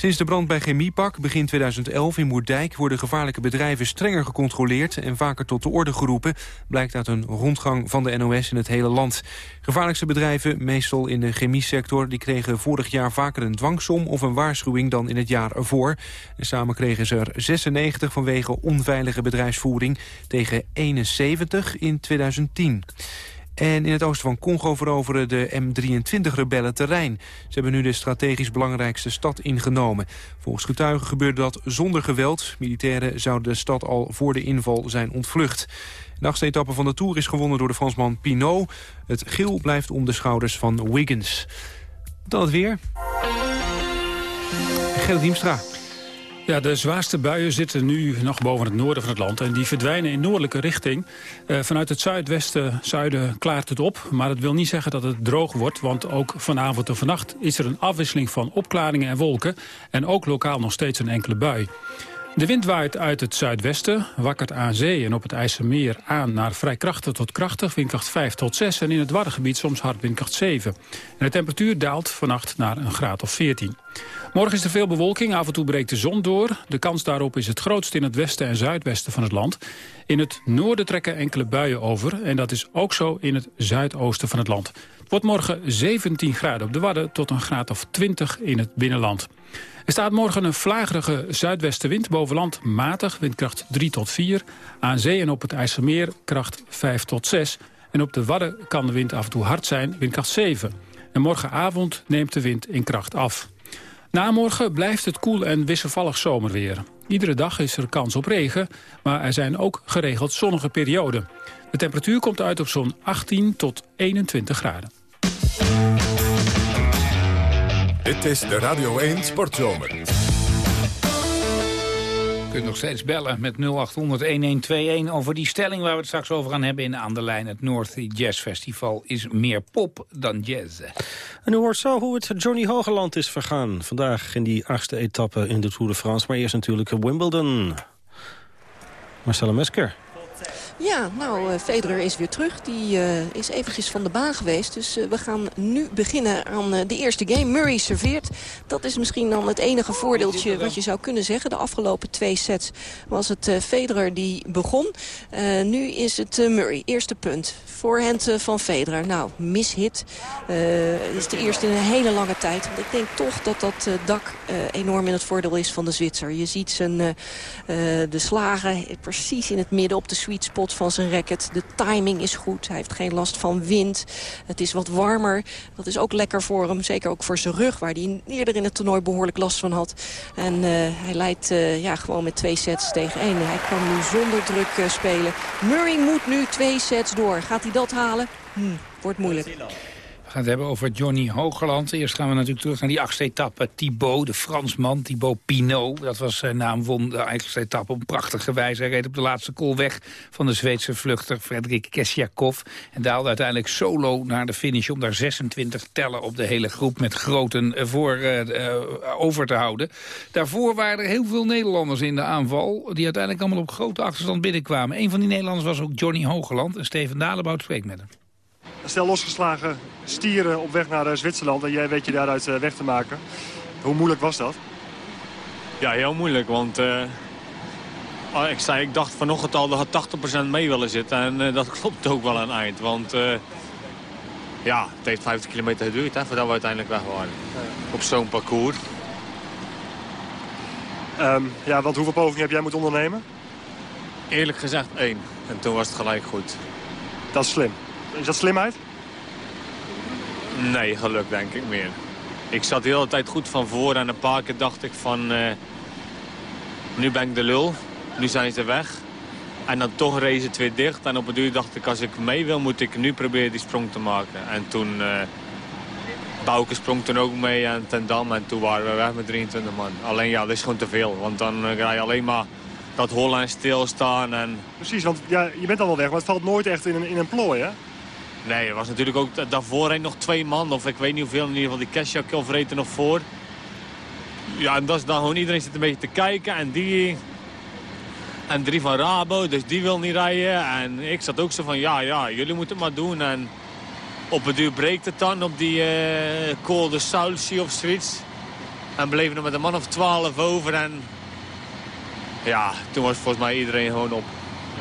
Sinds de brand bij Chemiepak begin 2011 in Moerdijk... worden gevaarlijke bedrijven strenger gecontroleerd... en vaker tot de orde geroepen... blijkt uit een rondgang van de NOS in het hele land. Gevaarlijkste bedrijven, meestal in de chemiesector... die kregen vorig jaar vaker een dwangsom of een waarschuwing dan in het jaar ervoor. En samen kregen ze er 96 vanwege onveilige bedrijfsvoering... tegen 71 in 2010. En in het oosten van Congo veroveren de M23-rebellen terrein. Ze hebben nu de strategisch belangrijkste stad ingenomen. Volgens getuigen gebeurde dat zonder geweld. Militairen zouden de stad al voor de inval zijn ontvlucht. De achtste etappe van de Tour is gewonnen door de Fransman Pinot. Het geel blijft om de schouders van Wiggins. Dan het weer. Gerrit Diemstra. Ja, de zwaarste buien zitten nu nog boven het noorden van het land. En die verdwijnen in noordelijke richting. Uh, vanuit het zuidwesten, zuiden klaart het op. Maar dat wil niet zeggen dat het droog wordt. Want ook vanavond en vannacht is er een afwisseling van opklaringen en wolken. En ook lokaal nog steeds een enkele bui. De wind waait uit het zuidwesten, wakkert aan zee en op het IJsselmeer aan naar vrij krachtig tot krachtig, windkracht 5 tot 6 en in het Waddengebied soms hard windkracht 7. En de temperatuur daalt vannacht naar een graad of 14. Morgen is er veel bewolking, af en toe breekt de zon door. De kans daarop is het grootst in het westen en zuidwesten van het land. In het noorden trekken enkele buien over en dat is ook zo in het zuidoosten van het land. Het wordt morgen 17 graden op de Wadden tot een graad of 20 in het binnenland. Er staat morgen een vlagerige zuidwestenwind boven land matig, windkracht 3 tot 4. Aan zee en op het IJsselmeer kracht 5 tot 6. En op de Wadden kan de wind af en toe hard zijn, windkracht 7. En morgenavond neemt de wind in kracht af. Na morgen blijft het koel en wisselvallig zomerweer. Iedere dag is er kans op regen, maar er zijn ook geregeld zonnige perioden. De temperatuur komt uit op zo'n 18 tot 21 graden. Dit is de Radio 1 Sportzomer. Je kunt nog steeds bellen met 0800-1121 over die stelling waar we het straks over gaan hebben in aan de lijn. Het North Jazz Festival is meer pop dan jazz. En u hoort zo hoe het Johnny Hogeland is vergaan. Vandaag in die achtste etappe in de Tour de France. Maar eerst natuurlijk Wimbledon. Marcella Mesker. Ja, nou, uh, Federer is weer terug. Die uh, is eventjes van de baan geweest. Dus uh, we gaan nu beginnen aan de eerste game. Murray serveert. Dat is misschien dan het enige voordeeltje wat je zou kunnen zeggen. De afgelopen twee sets was het Federer die begon. nu is het Murray. Eerste punt. Voorhand van Federer. Nou, mishit. Het is de eerste in een hele lange tijd. Want ik denk toch dat dat dak enorm in het voordeel is van de Zwitser. Je ziet zijn, de slagen precies in het midden op de sweet spot van zijn racket. De timing is goed. Hij heeft geen last van wind. Het is wat warmer. Dat is ook lekker voor hem. Zeker ook voor zijn rug, waar hij eerder in het toernooi behoorlijk last van had. En uh, hij leidt uh, ja, gewoon met twee sets tegen één. Hij kan nu zonder druk uh, spelen. Murray moet nu twee sets door. Gaat hij dat halen? Hm, wordt moeilijk. Gaan het hebben over Johnny Hogerland. Eerst gaan we natuurlijk terug naar die achtste etappe. Thibaut, de Fransman, Thibaut Pinot. Dat was zijn naam, won de achtste etappe op prachtige wijze. Hij reed op de laatste kool weg van de Zweedse vluchter Frederik Kesjakov. En daalde uiteindelijk solo naar de finish om daar 26 tellen op de hele groep met groten voor uh, uh, over te houden. Daarvoor waren er heel veel Nederlanders in de aanval die uiteindelijk allemaal op grote achterstand binnenkwamen. Een van die Nederlanders was ook Johnny Hogerland en Steven Dalebout spreekt met hem. Stel losgeslagen stieren op weg naar Zwitserland en jij weet je daaruit weg te maken. Hoe moeilijk was dat? Ja, heel moeilijk, want uh, ik, zei, ik dacht vanochtend al dat 80% mee willen zitten. En uh, dat klopt ook wel aan het eind, want uh, ja, het heeft 50 kilometer geduurd hè, voordat we uiteindelijk weg waren. Ja. Op zo'n parcours. Um, ja, want hoeveel pogingen heb jij moeten ondernemen? Eerlijk gezegd één. En toen was het gelijk goed. Dat is slim. Is dat slimheid? Nee, geluk denk ik meer. Ik zat de hele tijd goed van voor en een paar keer dacht ik van... Uh, nu ben ik de lul, nu zijn ze weg. En dan toch het weer dicht. En op het duur dacht ik, als ik mee wil, moet ik nu proberen die sprong te maken. En toen... Uh, Bouke sprong toen ook mee en Ten Dam. En toen waren we weg met 23 man. Alleen ja, dat is gewoon te veel. Want dan uh, ga je alleen maar dat hollen en stilstaan. En... Precies, want ja, je bent al wel weg, maar het valt nooit echt in een, in een plooi, hè? Nee, er was natuurlijk ook daarvoor nog twee man. Of ik weet niet hoeveel, in ieder geval die Kesjakov reed nog voor. Ja, en dat is dan gewoon iedereen zit een beetje te kijken. En die... En drie van Rabo, dus die wil niet rijden. En ik zat ook zo van, ja, ja, jullie moeten het maar doen. En op het duur breekt het dan op die uh, Col de Saulcy of zoiets. En bleven er met een man of twaalf over. En ja, toen was volgens mij iedereen gewoon op.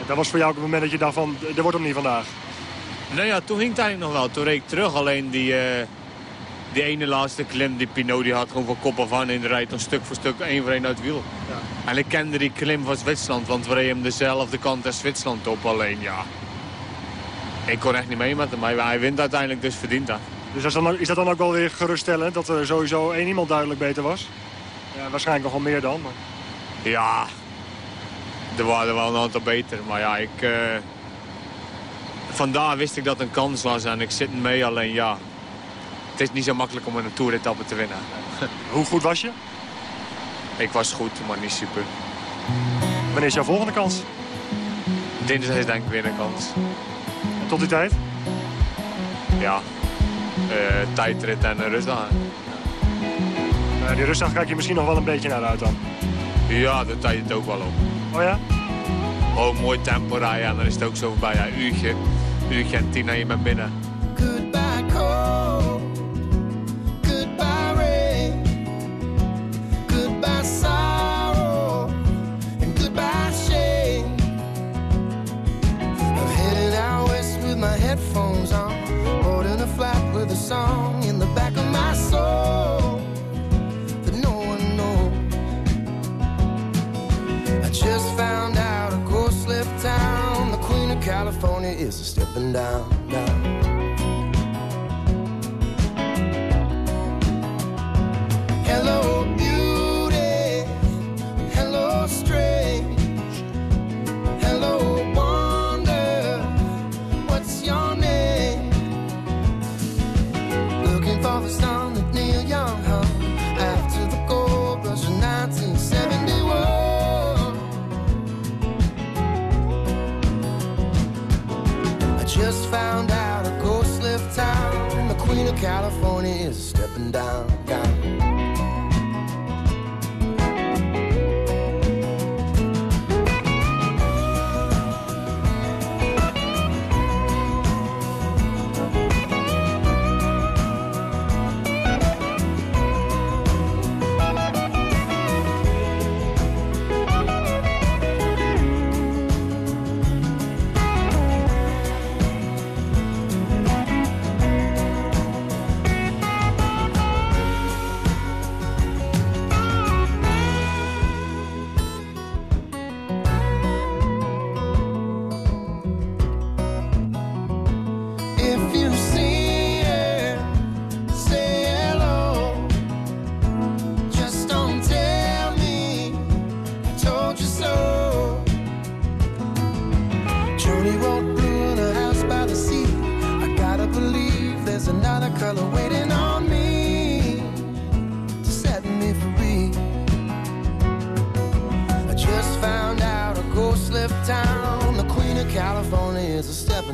Dat was voor jou ook het moment dat je dacht van, er wordt hem niet vandaag. Nou ja, toen ging het eigenlijk nog wel. Toen reed ik terug. Alleen die, uh, die ene laatste klim, die Pinot, die had gewoon van kop af aan in de rijdt dan stuk voor stuk één voor één uit het wiel. Ja. En ik kende die klim van Zwitserland, want we reden hem dezelfde kant als Zwitserland op. Alleen ja, ik kon echt niet mee met hem. Maar hij wint uiteindelijk, dus verdient dat. Dus is dat, dan, is dat dan ook wel weer geruststellend, dat er sowieso één iemand duidelijk beter was? Ja, waarschijnlijk nog wel meer dan. Maar... Ja, er waren wel een aantal beter. Maar ja, ik... Uh vandaar wist ik dat het een kans was en ik zit mee. Alleen ja, het is niet zo makkelijk om een toeretappe te winnen. Hoe goed was je? Ik was goed, maar niet super. Wanneer is jouw volgende kans? Dinsdag is denk ik weer een kans. En tot die tijd? Ja, uh, tijdrit en een rustdag. Uh, die rustdag kijk je misschien nog wel een beetje naar uit dan? Ja, dat tijd het ook wel op. Oh ja? Oh, mooi tempo rijden en dan is het ook zo voorbij. Ja, uurtje, uurtje en tien en je bent binnen. Goodbye cold, and down. and down.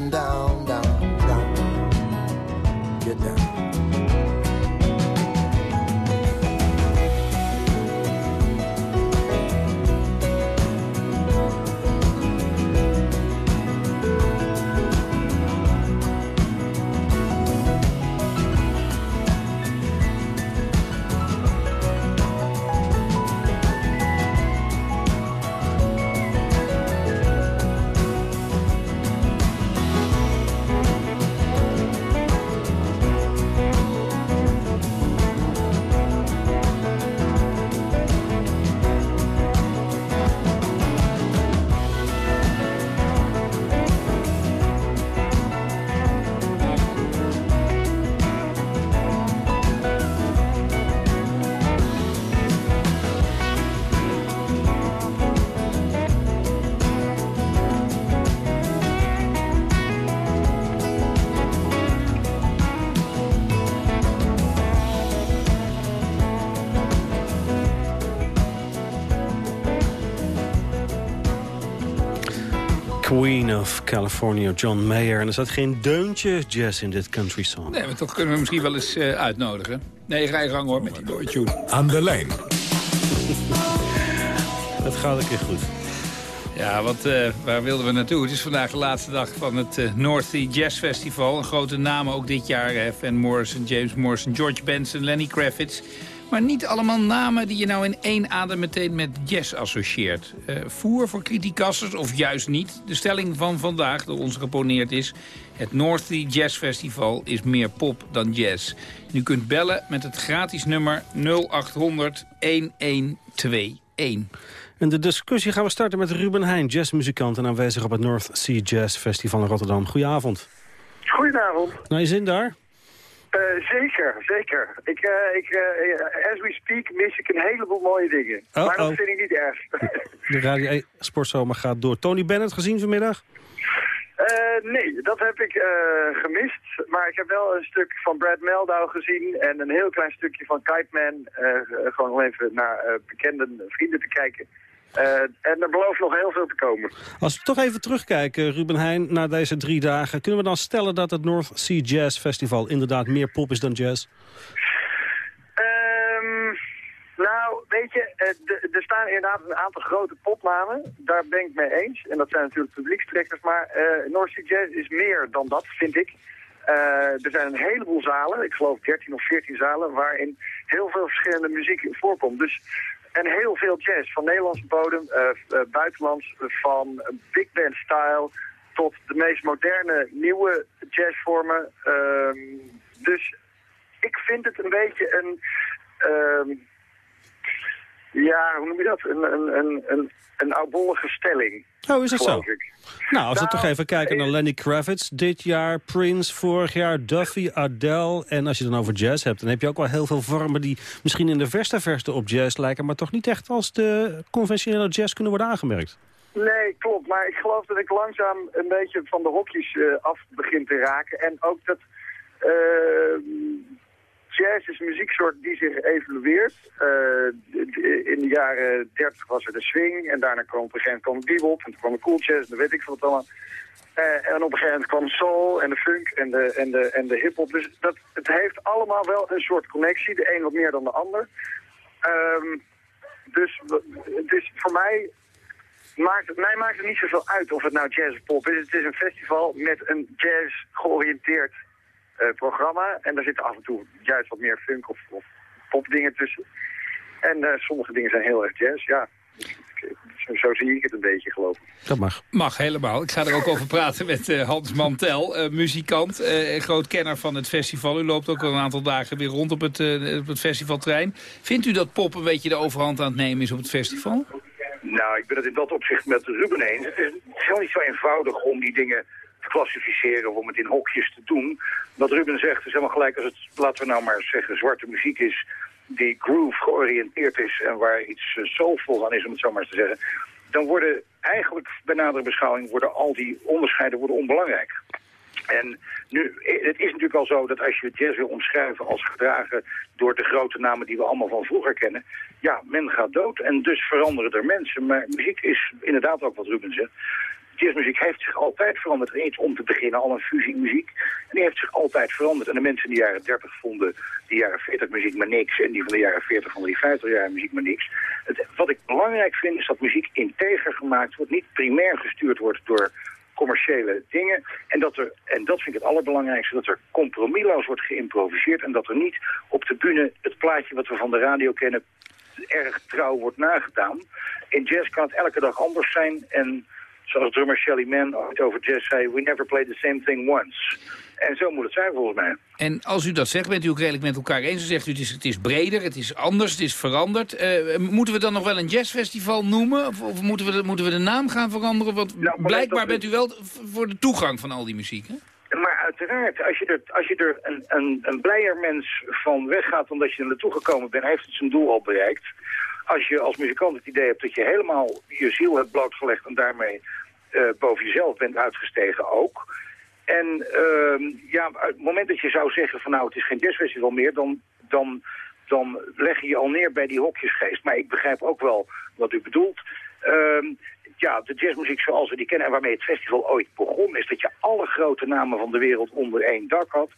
Down, down. Queen of California, John Mayer. En er zat geen deuntje jazz in dit country song. Nee, maar toch kunnen we misschien wel eens uh, uitnodigen. Nee, ga je gang hoor, met die doortune. Aan de lijn. Dat gaat een keer goed. Ja, want uh, waar wilden we naartoe? Het is vandaag de laatste dag van het uh, North Sea Jazz Festival. Een grote namen ook dit jaar. Van Morrison, James Morrison, George Benson, Lenny Kravitz. Maar niet allemaal namen die je nou in één adem meteen met jazz associeert. Uh, voer voor criticassers of juist niet. De stelling van vandaag door ons geponeerd is... het North Sea Jazz Festival is meer pop dan jazz. U kunt bellen met het gratis nummer 0800 1121. En de discussie gaan we starten met Ruben Heijn, jazzmuzikant... en aanwezig op het North Sea Jazz Festival in Rotterdam. Goedenavond. Goedenavond. Nou, je zin daar? Uh, zeker, zeker. Ik, uh, ik, uh, as we speak mis ik een heleboel mooie dingen. Oh, maar dat oh. vind ik niet erg. De Radio 1 Sportzomer gaat door. Tony Bennett gezien vanmiddag? nee, dat heb ik gemist. Maar ik heb wel een stuk van Brad Meldau gezien en een heel klein stukje van Kite Man. gewoon om even naar bekende vrienden te kijken. Uh, en er belooft nog heel veel te komen. Als we toch even terugkijken, Ruben Heijn, na deze drie dagen... kunnen we dan stellen dat het North Sea Jazz Festival inderdaad meer pop is dan jazz? Um, nou, weet je, er staan inderdaad een aantal grote popnamen. Daar ben ik mee eens. En dat zijn natuurlijk publiekstrekkers. Maar uh, North Sea Jazz is meer dan dat, vind ik. Uh, er zijn een heleboel zalen, ik geloof 13 of 14 zalen... waarin heel veel verschillende muziek voorkomt. Dus en heel veel jazz, van Nederlandse bodem, uh, buitenlands, van big band style tot de meest moderne nieuwe jazzvormen. Uh, dus ik vind het een beetje een, ja, hoe noem je dat? Een, een, een, een, een oudbollige stelling. Oh, is dat zo? Ik. Nou, als we toch even kijken naar Lenny Kravitz dit jaar, Prince vorig jaar, Duffy, Adele. En als je dan over jazz hebt, dan heb je ook wel heel veel vormen die misschien in de verste verste op jazz lijken, maar toch niet echt als de conventionele jazz kunnen worden aangemerkt. Nee, klopt. Maar ik geloof dat ik langzaam een beetje van de hokjes uh, af begin te raken. En ook dat uh, jazz is een muzieksoort die zich evolueert. Uh, in de jaren 30 was er de swing en daarna kwam op een gegeven moment kwam bebop en toen kwam de cool jazz, dan weet ik wat allemaal. Uh, en op een gegeven moment kwam soul en de funk en de, en de, en de hip-hop. Dus dat, het heeft allemaal wel een soort connectie, de een wat meer dan de ander. Um, dus voor mij maakt, mij maakt het niet zoveel uit of het nou jazz of pop is. Het is een festival met een jazz georiënteerd programma. En daar zitten af en toe juist wat meer funk of, of popdingen tussen. En uh, sommige dingen zijn heel erg jazz, ja. Zo, zo, zie ik het een beetje, geloof ik. Dat mag. Mag, helemaal. Ik ga er ook over praten met uh, Hans Mantel, muzikant. groot kenner van het festival. U loopt ook al een aantal dagen weer rond op het, op het festivalterrein. Vindt u dat pop een beetje de overhand aan het nemen is op het festival? Nou, ik ben het in dat opzicht met Ruben eens. Het is helemaal niet zo eenvoudig om die dingen klassificeren of om het in hokjes te doen. Wat Ruben zegt is helemaal gelijk als het, laten we nou maar zeggen, zwarte muziek is die groove georiënteerd is en waar iets soulvol aan is, om het zo maar eens te zeggen. Dan worden eigenlijk bij nadere beschouwing worden al die onderscheiden worden onbelangrijk. En nu, het is natuurlijk al zo dat als je jazz wil omschrijven als gedragen door de grote namen die we allemaal van vroeger kennen, ja, men gaat dood en dus veranderen er mensen. Maar muziek is inderdaad ook wat Ruben zegt. Jazzmuziek heeft zich altijd veranderd. Er is om te beginnen al een fusiemuziek. En die heeft zich altijd veranderd. En de mensen in de jaren 30 vonden de jaren 40 muziek maar niks. En die van de jaren 40 vonden die 50 jaar muziek maar niks. Het, wat ik belangrijk vind is dat muziek integer gemaakt wordt. Niet primair gestuurd wordt door commerciële dingen. En dat, er, en dat vind ik het allerbelangrijkste, dat er compromisloos wordt geïmproviseerd. En dat er niet op de bühne het plaatje wat we van de radio kennen erg trouw wordt nagedaan. In jazz kan het elke dag anders zijn. En zoals drummer Shelly Mann ooit over jazz zei... we never play the same thing once. En zo moet het zijn volgens mij. En als u dat zegt, bent u ook redelijk met elkaar eens. Dan zegt u het is, het is breder, het is anders, het is veranderd. Eh, moeten we dan nog wel een jazzfestival noemen? Of, of moeten, we de, moeten we de naam gaan veranderen? Want Nou, blijkbaar bent u wel voor de toegang van al die muziek, hè? Maar uiteraard, als je er, als je er een, een, een blijer mens van weggaat omdat je er naartoe gekomen bent, heeft het zijn doel al bereikt. Als je als muzikant het idee hebt dat je helemaal je ziel hebt blootgelegd en daarmee eh, boven jezelf bent uitgestegen ook. En ehm, ja, het moment dat je zou zeggen van nou het is geen jazzfestival meer, dan, dan, dan leg je je al neer bij die hokjesgeest. Maar ik begrijp ook wel wat u bedoelt. Ehm, ja, de jazzmuziek zoals we die kennen en waarmee het festival ooit begon... is dat je alle grote namen van de wereld onder één dak had.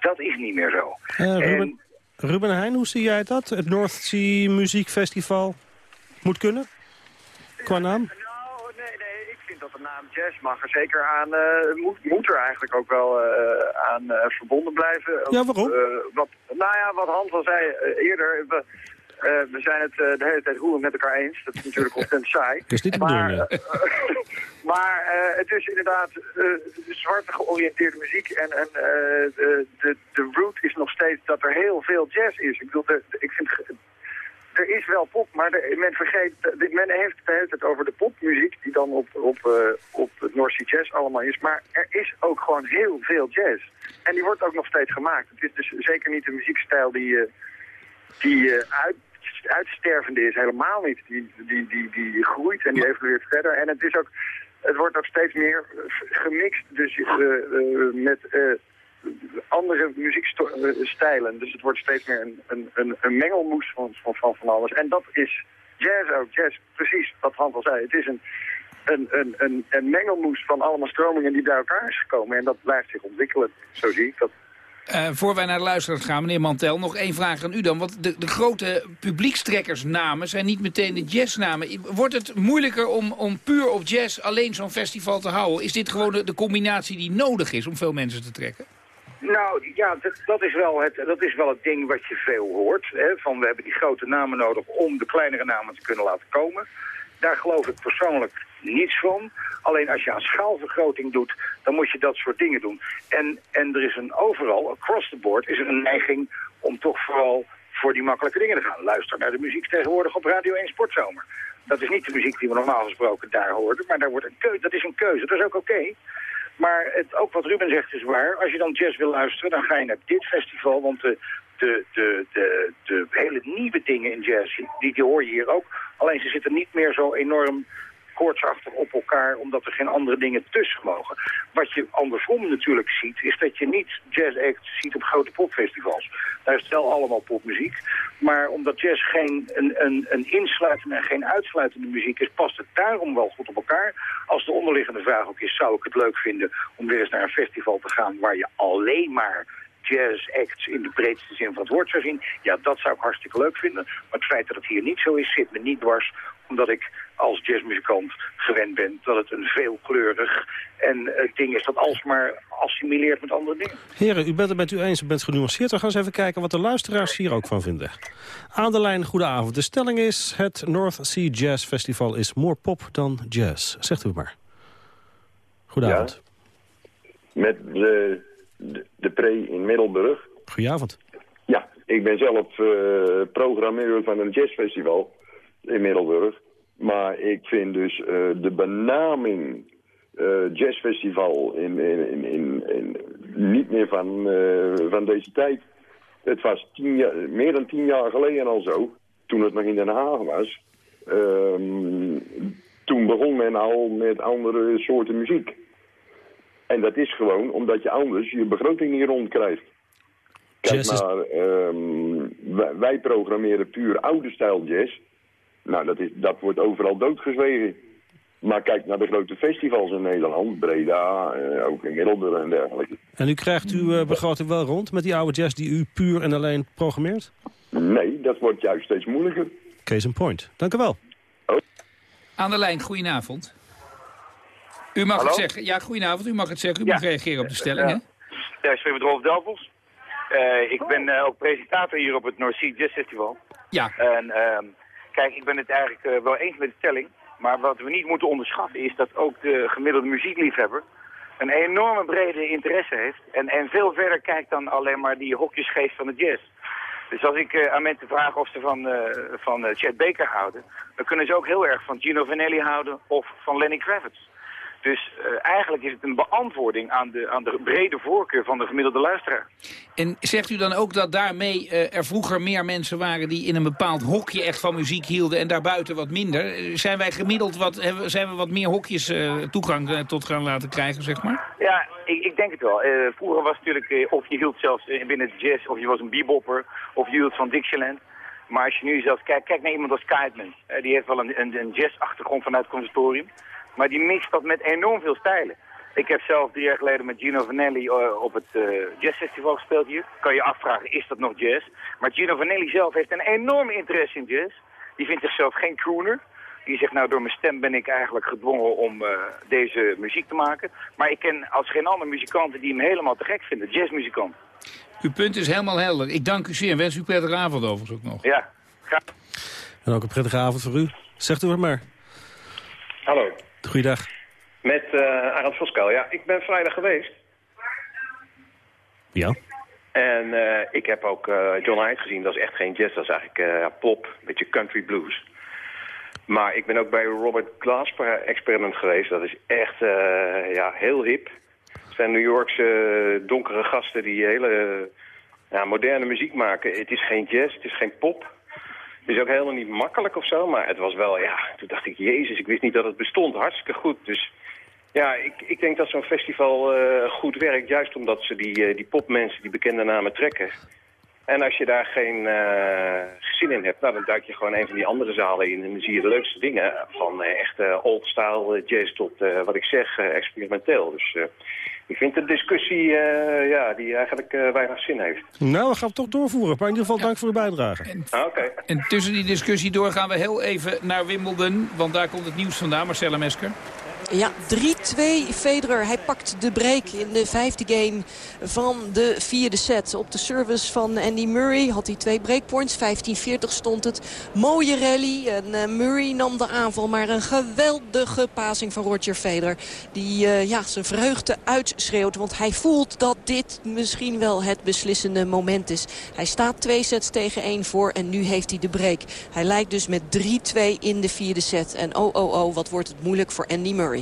Dat is niet meer zo. Eh, En- Ruben, Heijn, hoe zie jij dat? Het North Sea Muziekfestival moet kunnen? Qua naam? Nou, nee, nee, ik vind dat de naam jazz mag er zeker aan, eh, moet, moet er eigenlijk ook wel eh, aan eh, verbonden blijven. Ja, waarom? Wat, nou ja, wat Hans al zei eerder, we, we zijn het eh, de hele tijd roerend met elkaar eens. Dat is natuurlijk ontzettend saai. Dat is niet de Maar, bedoeling. Maar eh, het is inderdaad eh, zwarte georiënteerde muziek. En, en eh, de, de, de root is nog steeds dat er heel veel jazz is. Ik bedoel, de, de- ik vind... Er is wel pop, maar men vergeet... men heeft het de hele tijd over de popmuziek... die dan op, op, eh, op het North Sea Jazz allemaal is. Maar er is ook gewoon heel veel jazz. En die wordt ook nog steeds gemaakt. Het is dus zeker niet een muziekstijl die... eh, die eh, uit, uitstervende is, helemaal niet. Die, die, die, die groeit en die evolueert verder. En het, is ook, het wordt ook steeds meer gemixt dus, eh, eh, met eh, andere muziekstijlen. Dus het wordt steeds meer een, een, een, een mengelmoes van, van, van, van alles. En dat is jazz ook. Jazz, precies wat Hans al zei. Het is een, een, een, een, een mengelmoes van allemaal stromingen die bij elkaar is gekomen. En dat blijft zich ontwikkelen. Zo zie ik dat. Eh, voor wij naar de luisteraars gaan, meneer Mantel, nog één vraag aan u dan. Want de, de grote publiekstrekkersnamen zijn niet meteen de jazznamen. Wordt het moeilijker om, om puur op jazz alleen zo'n festival te houden? Is dit gewoon de, de combinatie die nodig is om veel mensen te trekken? Nou ja, dat, dat, is wel het, dat is wel het ding wat je veel hoort. Hè, van we hebben die grote namen nodig om de kleinere namen te kunnen laten komen. Daar geloof ik persoonlijk niets van. Alleen als je aan schaalvergroting doet, dan moet je dat soort dingen doen. En, en er is een overal, across the board, is er een neiging om toch vooral voor die makkelijke dingen te gaan. Luister naar de muziek tegenwoordig op Radio 1 Sportzomer. Dat is niet de muziek die we normaal gesproken daar hoorden, maar daar wordt een keuze, dat is een keuze, dat is ook oké. Maar het, ook wat Ruben zegt is waar. Als je dan jazz wil luisteren, dan ga je naar dit festival. Want de, de, de, de, de hele nieuwe dingen in jazz, die, die hoor je hier ook. Alleen ze zitten niet meer zo enorm koortsachtig op elkaar, omdat er geen andere dingen tussen mogen. Wat je andersom natuurlijk ziet, is dat je niet jazz acts ziet op grote popfestivals. Daar is het wel allemaal popmuziek. Maar omdat jazz geen een, een, een insluitende en geen uitsluitende muziek is, past het daarom wel goed op elkaar. Als de onderliggende vraag ook is, zou ik het leuk vinden om weer eens naar een festival te gaan waar je alleen maar jazz acts in de breedste zin van het woord zou zien. Ja, dat zou ik hartstikke leuk vinden. Maar het feit dat het hier niet zo is, zit me niet dwars. Omdat ik als jazzmuzikant gewend ben dat het een veelkleurig en eh, ding is dat alsmaar assimileert met andere dingen. Heren, u bent het met u eens, u bent genuanceerd. We gaan eens even kijken wat de luisteraars hier ook van vinden. Aan de lijn, goedenavond. De stelling is, het North Sea Jazz Festival is more pop dan jazz. Zegt u maar. Goedenavond. Met de, de, de pre in Middelburg. Goedenavond. Ja, ik ben zelf eh, programmeur van een jazzfestival in Middelburg. Maar ik vind dus eh, de benaming eh, jazzfestival in, in, in, in, niet meer van, eh, van deze tijd. Het was tien jaar, meer dan tien jaar geleden al zo, toen het nog in Den Haag was. Ehm, toen begon men al met andere soorten muziek. En dat is gewoon omdat je anders je begroting niet rondkrijgt. Kijk Jazz maar, ehm, wij, wij programmeren puur oude stijl jazz. Nou, dat, is, dat wordt overal doodgezwegen. Maar kijk naar de grote festivals in Nederland, Breda, eh, ook in Middelburg en dergelijke. En u krijgt uw eh, begroting wel rond met die oude jazz die u puur en alleen programmeert? Nee, dat wordt juist steeds moeilijker. Case in point. Dank u wel. Aan de lijn, goedenavond. U mag Hallo? het zeggen. Ja, goedenavond. U mag het zeggen. U Ja. mag reageren op de stelling, hè? Ja, ik spreek met Rolf Delvels. Eh, ik ben eh, ook presentator hier op het North Sea Jazz Festival. Ja. En ehm, kijk, ik ben het eigenlijk eh, wel eens met de stelling. Maar wat we niet moeten onderschatten is dat ook de gemiddelde muziekliefhebber een enorme brede interesse heeft. En, en veel verder kijkt dan alleen maar die hokjesgeest van de jazz. Dus als ik eh, aan mensen vraag of ze van, eh, van Chet Baker houden, dan kunnen ze ook heel erg van Gino Vanelli houden of van Lenny Kravitz. Dus eh, eigenlijk is het een beantwoording aan de, aan de brede voorkeur van de gemiddelde luisteraar. En zegt u dan ook dat daarmee eh, er vroeger meer mensen waren... die in een bepaald hokje echt van muziek hielden en daarbuiten wat minder? Eh, Zijn wij gemiddeld wat, hebben, zijn we wat meer hokjes toegang tot gaan laten krijgen, zeg maar? Ja, ik, ik denk het wel. Vroeger was het natuurlijk, of je hield zelfs binnen de jazz, of je was een bebopper, of je hield van Dixieland. Maar als je nu zelfs kijkt, kijk naar iemand als. Eh, die heeft wel een, een, een jazz-achtergrond vanuit het conservatorium. Maar die mixt dat met enorm veel stijlen. Ik heb zelf drie jaar geleden met Gino Vanelli eh, op het eh, jazzfestival gespeeld hier. Kan je afvragen, is dat nog jazz? Maar Gino Vanelli zelf heeft een enorme interesse in jazz. Die vindt zichzelf geen crooner. Die zegt, nou door mijn stem ben ik eigenlijk gedwongen om eh, deze muziek te maken. Maar ik ken als geen ander muzikanten die hem helemaal te gek vinden. Jazzmuzikanten. Uw punt is helemaal helder. Ik dank u zeer en wens u een prettige avond overigens ook nog. Ja, graag. En ook een prettige avond voor u. Zegt u het maar. Hallo, Goeiedag. met eh Arend Voskuil. Ja, ik ben vrijdag geweest. Ja. En eh, ik heb ook eh, John Hyde gezien. Dat is echt geen jazz, dat is eigenlijk pop, een beetje country blues. Maar ik ben ook bij Robert Glasper Experiment geweest. Dat is echt ja, heel hip. Het zijn New Yorkse donkere gasten die hele ja, moderne muziek maken. Het is geen jazz, het is geen pop. Is ook helemaal niet makkelijk of zo, maar het was wel, ja, toen dacht ik, jezus, ik wist niet dat het bestond. Hartstikke goed. Dus ja, ik, ik denk dat zo'n festival eh, goed werkt, juist omdat ze die, eh, die popmensen, die bekende namen trekken. En als je daar geen eh, zin in hebt, nou, dan duik je gewoon een van die andere zalen in. En dan zie je de leukste dingen, van eh, echt eh, old-style jazz tot, eh, wat ik zeg, experimenteel. Dus eh, ik vind de discussie eh, ja, die eigenlijk eh, weinig zin heeft. Nou, we gaan het toch doorvoeren. Maar in ieder geval dank voor uw bijdrage. Ah, Oké. En tussen die discussie door gaan we heel even naar Wimbledon. Want daar komt het nieuws vandaan, Marcella Mesker. Ja, 3-2 Federer. Hij pakt de break in de vijfde game van de vierde set. Op de service van Andy Murray had hij twee breakpoints. 15-40 stond het. Mooie rally. En eh, Murray nam de aanval. Maar een geweldige passing van Roger Federer. Die eh, ja, zijn vreugde uitschreeuwt. Want hij voelt dat dit misschien wel het beslissende moment is. Hij staat twee sets tegen één voor. En nu heeft hij de break. Hij lijkt dus met 3-2 in de vierde set. En oh, oh, oh, wat wordt het moeilijk voor Andy Murray.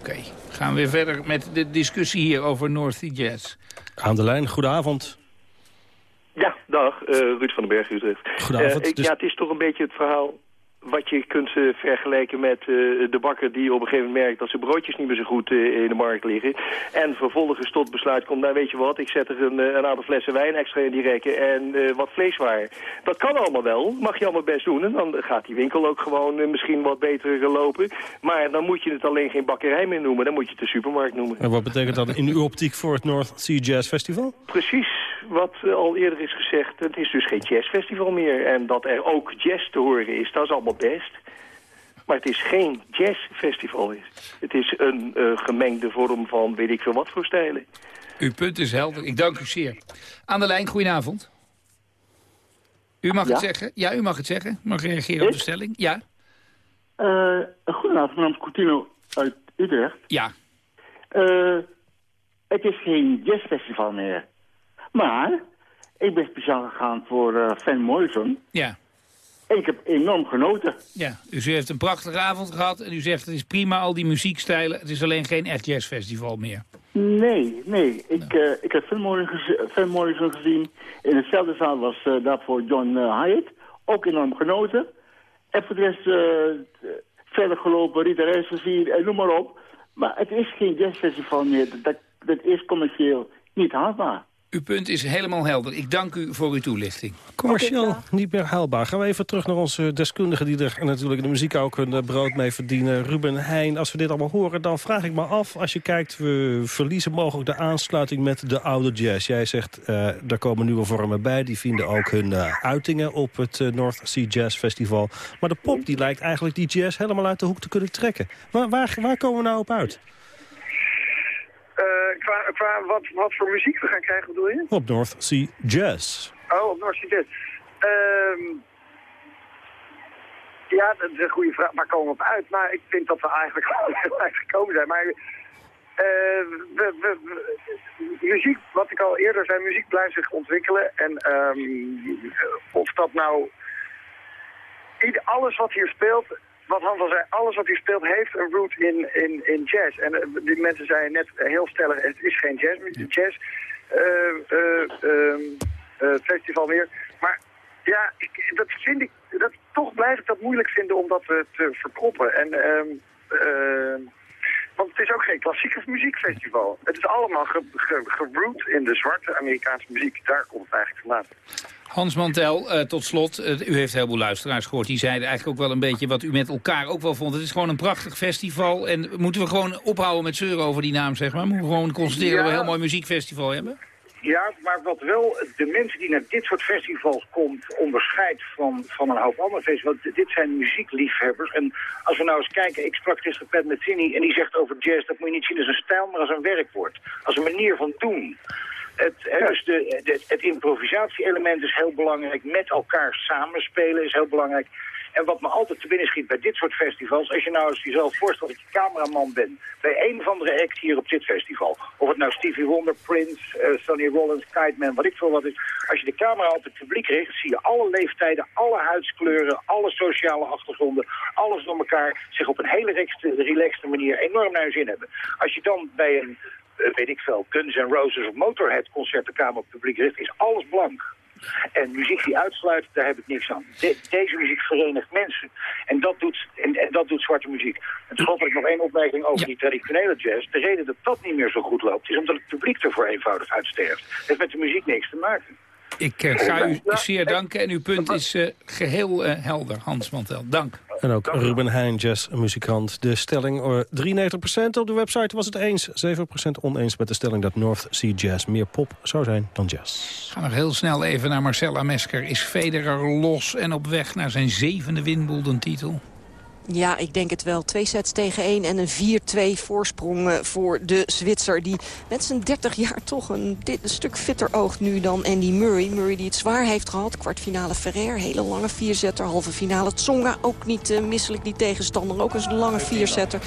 Oké, gaan we weer verder met de discussie hier over North Sea Jazz. Aan de lijn, goedenavond. Ja, dag. eh, Ruud van den Berg, Utrecht. Goedenavond. Ik- Dus- Ja, het is toch een beetje het verhaal wat je kunt eh, vergelijken met eh, de bakker die op een gegeven moment merkt dat zijn broodjes niet meer zo goed eh, in de markt liggen. En vervolgens tot besluit komt, nou weet je wat, ik zet er een, een aantal flessen wijn extra in die rekken en wat vleeswaar. Dat kan allemaal wel, mag je allemaal best doen. En dan gaat die winkel ook gewoon misschien wat beter lopen. Maar dan moet je het alleen geen bakkerij meer noemen, dan moet je het de supermarkt noemen. En wat betekent dat in uw optiek voor het North Sea Jazz Festival? Precies, wat al eerder is gezegd. Het is dus geen jazzfestival meer. En dat er ook jazz te horen is, dat is allemaal best. Maar het is geen jazzfestival. Het is een eh, gemengde vorm van weet ik veel wat voor stijlen. Uw punt is helder. Ik dank u zeer. Aan de lijn, goedenavond. U mag Ja? het zeggen. Ja, u mag het zeggen. Mag reageren op de stelling. Ja. Eh, goedenavond, mijn naam is Coutinho uit Utrecht. Ja. Eh, het is geen jazzfestival meer. Maar ik ben speciaal gegaan voor eh Van Morrison. Ja. Ik heb enorm genoten. Ja, dus u heeft een prachtige avond gehad en u zegt het is prima, al die muziekstijlen. Het is alleen geen echt jazzfestival meer. Nee, nee. Ik, eh, ik heb Van Morrison, gezien. In hetzelfde zaal was eh, daarvoor John eh, Hyatt. Ook enorm genoten. En voor de rest verder gelopen, Rita Reisversier en noem maar op. Maar het is geen jazzfestival meer. Dat, dat is commercieel niet haalbaar. Uw punt is helemaal helder. Ik dank u voor uw toelichting. Commercieel niet meer haalbaar. Gaan we even terug naar onze deskundigen die er natuurlijk de muziek ook hun eh, brood mee verdienen. Ruben Heijn, als we dit allemaal horen, dan vraag ik me af... als je kijkt, we verliezen mogelijk de aansluiting met de oude jazz. Jij zegt, uh, er komen nieuwe vormen bij. Die vinden ook hun uh, uitingen op het North Sea Jazz Festival. Maar de pop die lijkt eigenlijk die jazz helemaal uit de hoek te kunnen trekken. Waar, waar, waar komen we nou op uit? Uh, qua, qua wat, wat voor muziek we gaan krijgen, bedoel je? Op North Sea Jazz. Oh, op North Sea Jazz. Um, ja, dat is een goede vraag. Waar komen we op uit? Maar ik vind dat we eigenlijk al heel gekomen zijn. Maar uh, we, we, we, muziek, wat ik al eerder zei, muziek blijft zich ontwikkelen. En um, of dat nou... Alles wat hier speelt, wat Hans al zei, alles wat hij speelt heeft een root in, in, in jazz. En uh, die mensen zeiden net heel stellig, het is geen jazz, jazz uh, uh, festival meer. Maar ja, ik, dat vind ik, dat, toch blijf ik dat moeilijk vinden om dat te verkroppen. En, ehm, want het is ook geen klassieke muziekfestival. Het is allemaal geroot ge, in de zwarte Amerikaanse muziek. Daar komt het eigenlijk vandaan. Hans Mantel, uh, tot slot, uh, u heeft heel veel luisteraars gehoord. Die zeiden eigenlijk ook wel een beetje wat u met elkaar ook wel vond. Het is gewoon een prachtig festival. En moeten we gewoon ophouden met zeuren over die naam, zeg maar? Moeten we gewoon constateren ja. dat we een heel mooi muziekfestival hebben? Ja, maar wat wel de mensen die naar dit soort festivals komt onderscheidt van, van een hoop andere festivals. Dit zijn muziekliefhebbers. En als we nou eens kijken, ik sprak gisteren Pat Metheny en die zegt over jazz, dat moet je niet zien als een stijl, maar als een werkwoord. Als een manier van doen. Het, ja. dus de, de, het improvisatie-element is heel belangrijk. Met elkaar samenspelen is heel belangrijk. En wat me altijd te binnen schiet bij dit soort festivals... als je nou eens jezelf voorstelt dat je cameraman bent... bij een of andere act hier op dit festival... of het nou Stevie Wonder, Prince, uh, Sonny Rollins, Kiteman, wat ik veel wat is... als je de camera op het publiek richt... zie je alle leeftijden, alle huidskleuren... alle sociale achtergronden, alles door elkaar... zich op een hele relaxte manier enorm naar je zin hebben. Als je dan bij een weet ik veel, Guns N' Roses of Motorhead concertenkamer op het publiek richt, is alles blank. En muziek die uitsluit, daar heb ik niks aan. De, deze muziek verenigt mensen. En dat doet, en, en dat doet zwarte muziek. En tot slot nog één opmerking over ja. die traditionele jazz. De reden dat dat niet meer zo goed loopt, is omdat het publiek er voor eenvoudig uitsterft. Het heeft met de muziek niks te maken. Ik uh, ga u zeer danken en uw punt is uh, geheel uh, helder, Hans Mantel. Dank. En ook Ruben Heijn, jazzmuzikant. De stelling, 93% op de website was het eens. 7% oneens met de stelling dat North Sea Jazz meer pop zou zijn dan jazz. Ga nog heel snel even naar Marcella Mesker. Is Federer los en op weg naar zijn zevende Wimbledon-titel? Ja, ik denk het wel. Twee sets tegen één en een 4-2 voorsprong voor de Zwitser. Die met zijn 30 jaar toch een, dit, een stuk fitter oogt nu dan Andy Murray. Murray die het zwaar heeft gehad. Kwartfinale Ferrer, hele lange vierzetter. Halve finale Tsonga, ook niet uh, misselijk die tegenstander. Ook een lange vierzetter.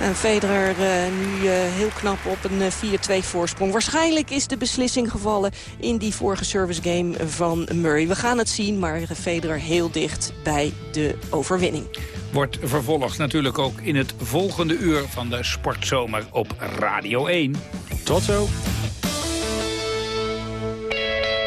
En Federer uh, nu uh, heel knap op een 4-2 voorsprong. Waarschijnlijk is de beslissing gevallen in die vorige service game van Murray. We gaan het zien, maar Federer heel dicht bij de overwinning wordt vervolgd natuurlijk ook in het volgende uur van de Sportzomer op Radio 1. Tot zo.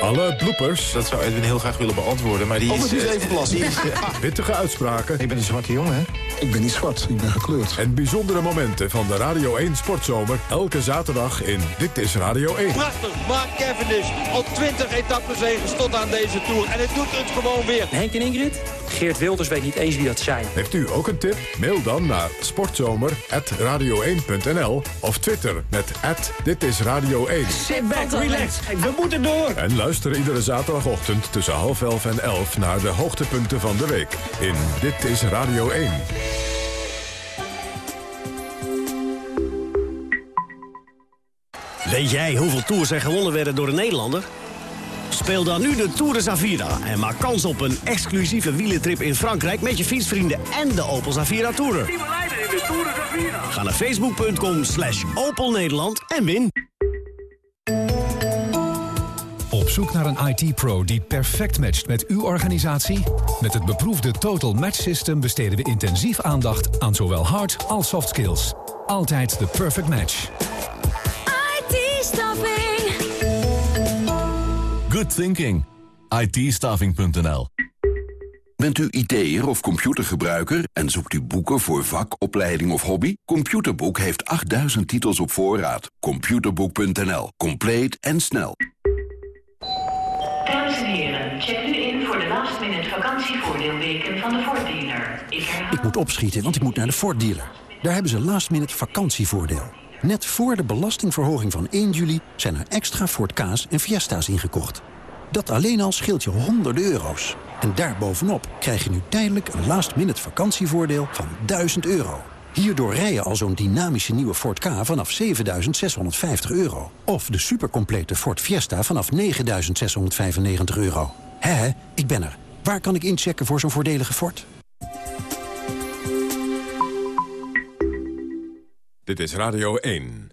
Alle bloepers. Dat zou Edwin heel graag willen beantwoorden, maar die oh, is... die is even plassen. Die is, Pittige uitspraken. Ik ben een zwarte jongen, hè? Ik ben niet zwart, ik ben gekleurd. En bijzondere momenten van de Radio 1 Sportzomer. Elke zaterdag in Dit is Radio 1. Prachtig, Mark Cavendish. Al 20 etappes zegen tot aan deze Tour. En het doet het gewoon weer. Henk en Ingrid? Geert Wilders weet niet eens wie dat zijn. Heeft u ook een tip? Mail dan naar sportzomer.radio1.nl of Twitter met Dit is Radio 1. Sit back, relax. We moeten door. En luister iedere zaterdagochtend tussen half elf en elf naar de hoogtepunten van de week in Dit is Radio 1. Weet jij hoeveel tours er gewonnen werden door een Nederlander? Speel dan nu de Tour de Zavira en maak kans op een exclusieve wielentrip in Frankrijk... met je fietsvrienden en de Opel Zavira Tourer. Ga naar facebook.com slash Opel Nederland en win. Zoek naar een IT-pro die perfect matcht met uw organisatie? Met het beproefde Total Match System besteden we intensief aandacht aan zowel hard als soft skills. Altijd de perfect match. IT-staffing. Good thinking. it Bent u IT'er of computergebruiker en zoekt u boeken voor vak, opleiding of hobby? Computerboek heeft 8000 titels op voorraad. Computerboek.nl. Compleet en snel. Vakantievoordeelweken van de Ford dealer. Ik moet opschieten, want ik moet naar de Ford dealer. Daar hebben ze last minute vakantievoordeel. Net voor de belastingverhoging van 1 juli zijn er extra Ford Ka's en Fiesta's ingekocht. Dat alleen al scheelt je honderden euro's. En daarbovenop krijg je nu tijdelijk een last-minute vakantievoordeel van 1000 euro. Hierdoor rij je al zo'n dynamische nieuwe Ford K vanaf 7.650 euro. Of de supercomplete Ford Fiesta vanaf 9.695 euro. Hé, ik ben er. Waar kan ik inchecken voor zo'n voordelige Ford? Dit is Radio 1.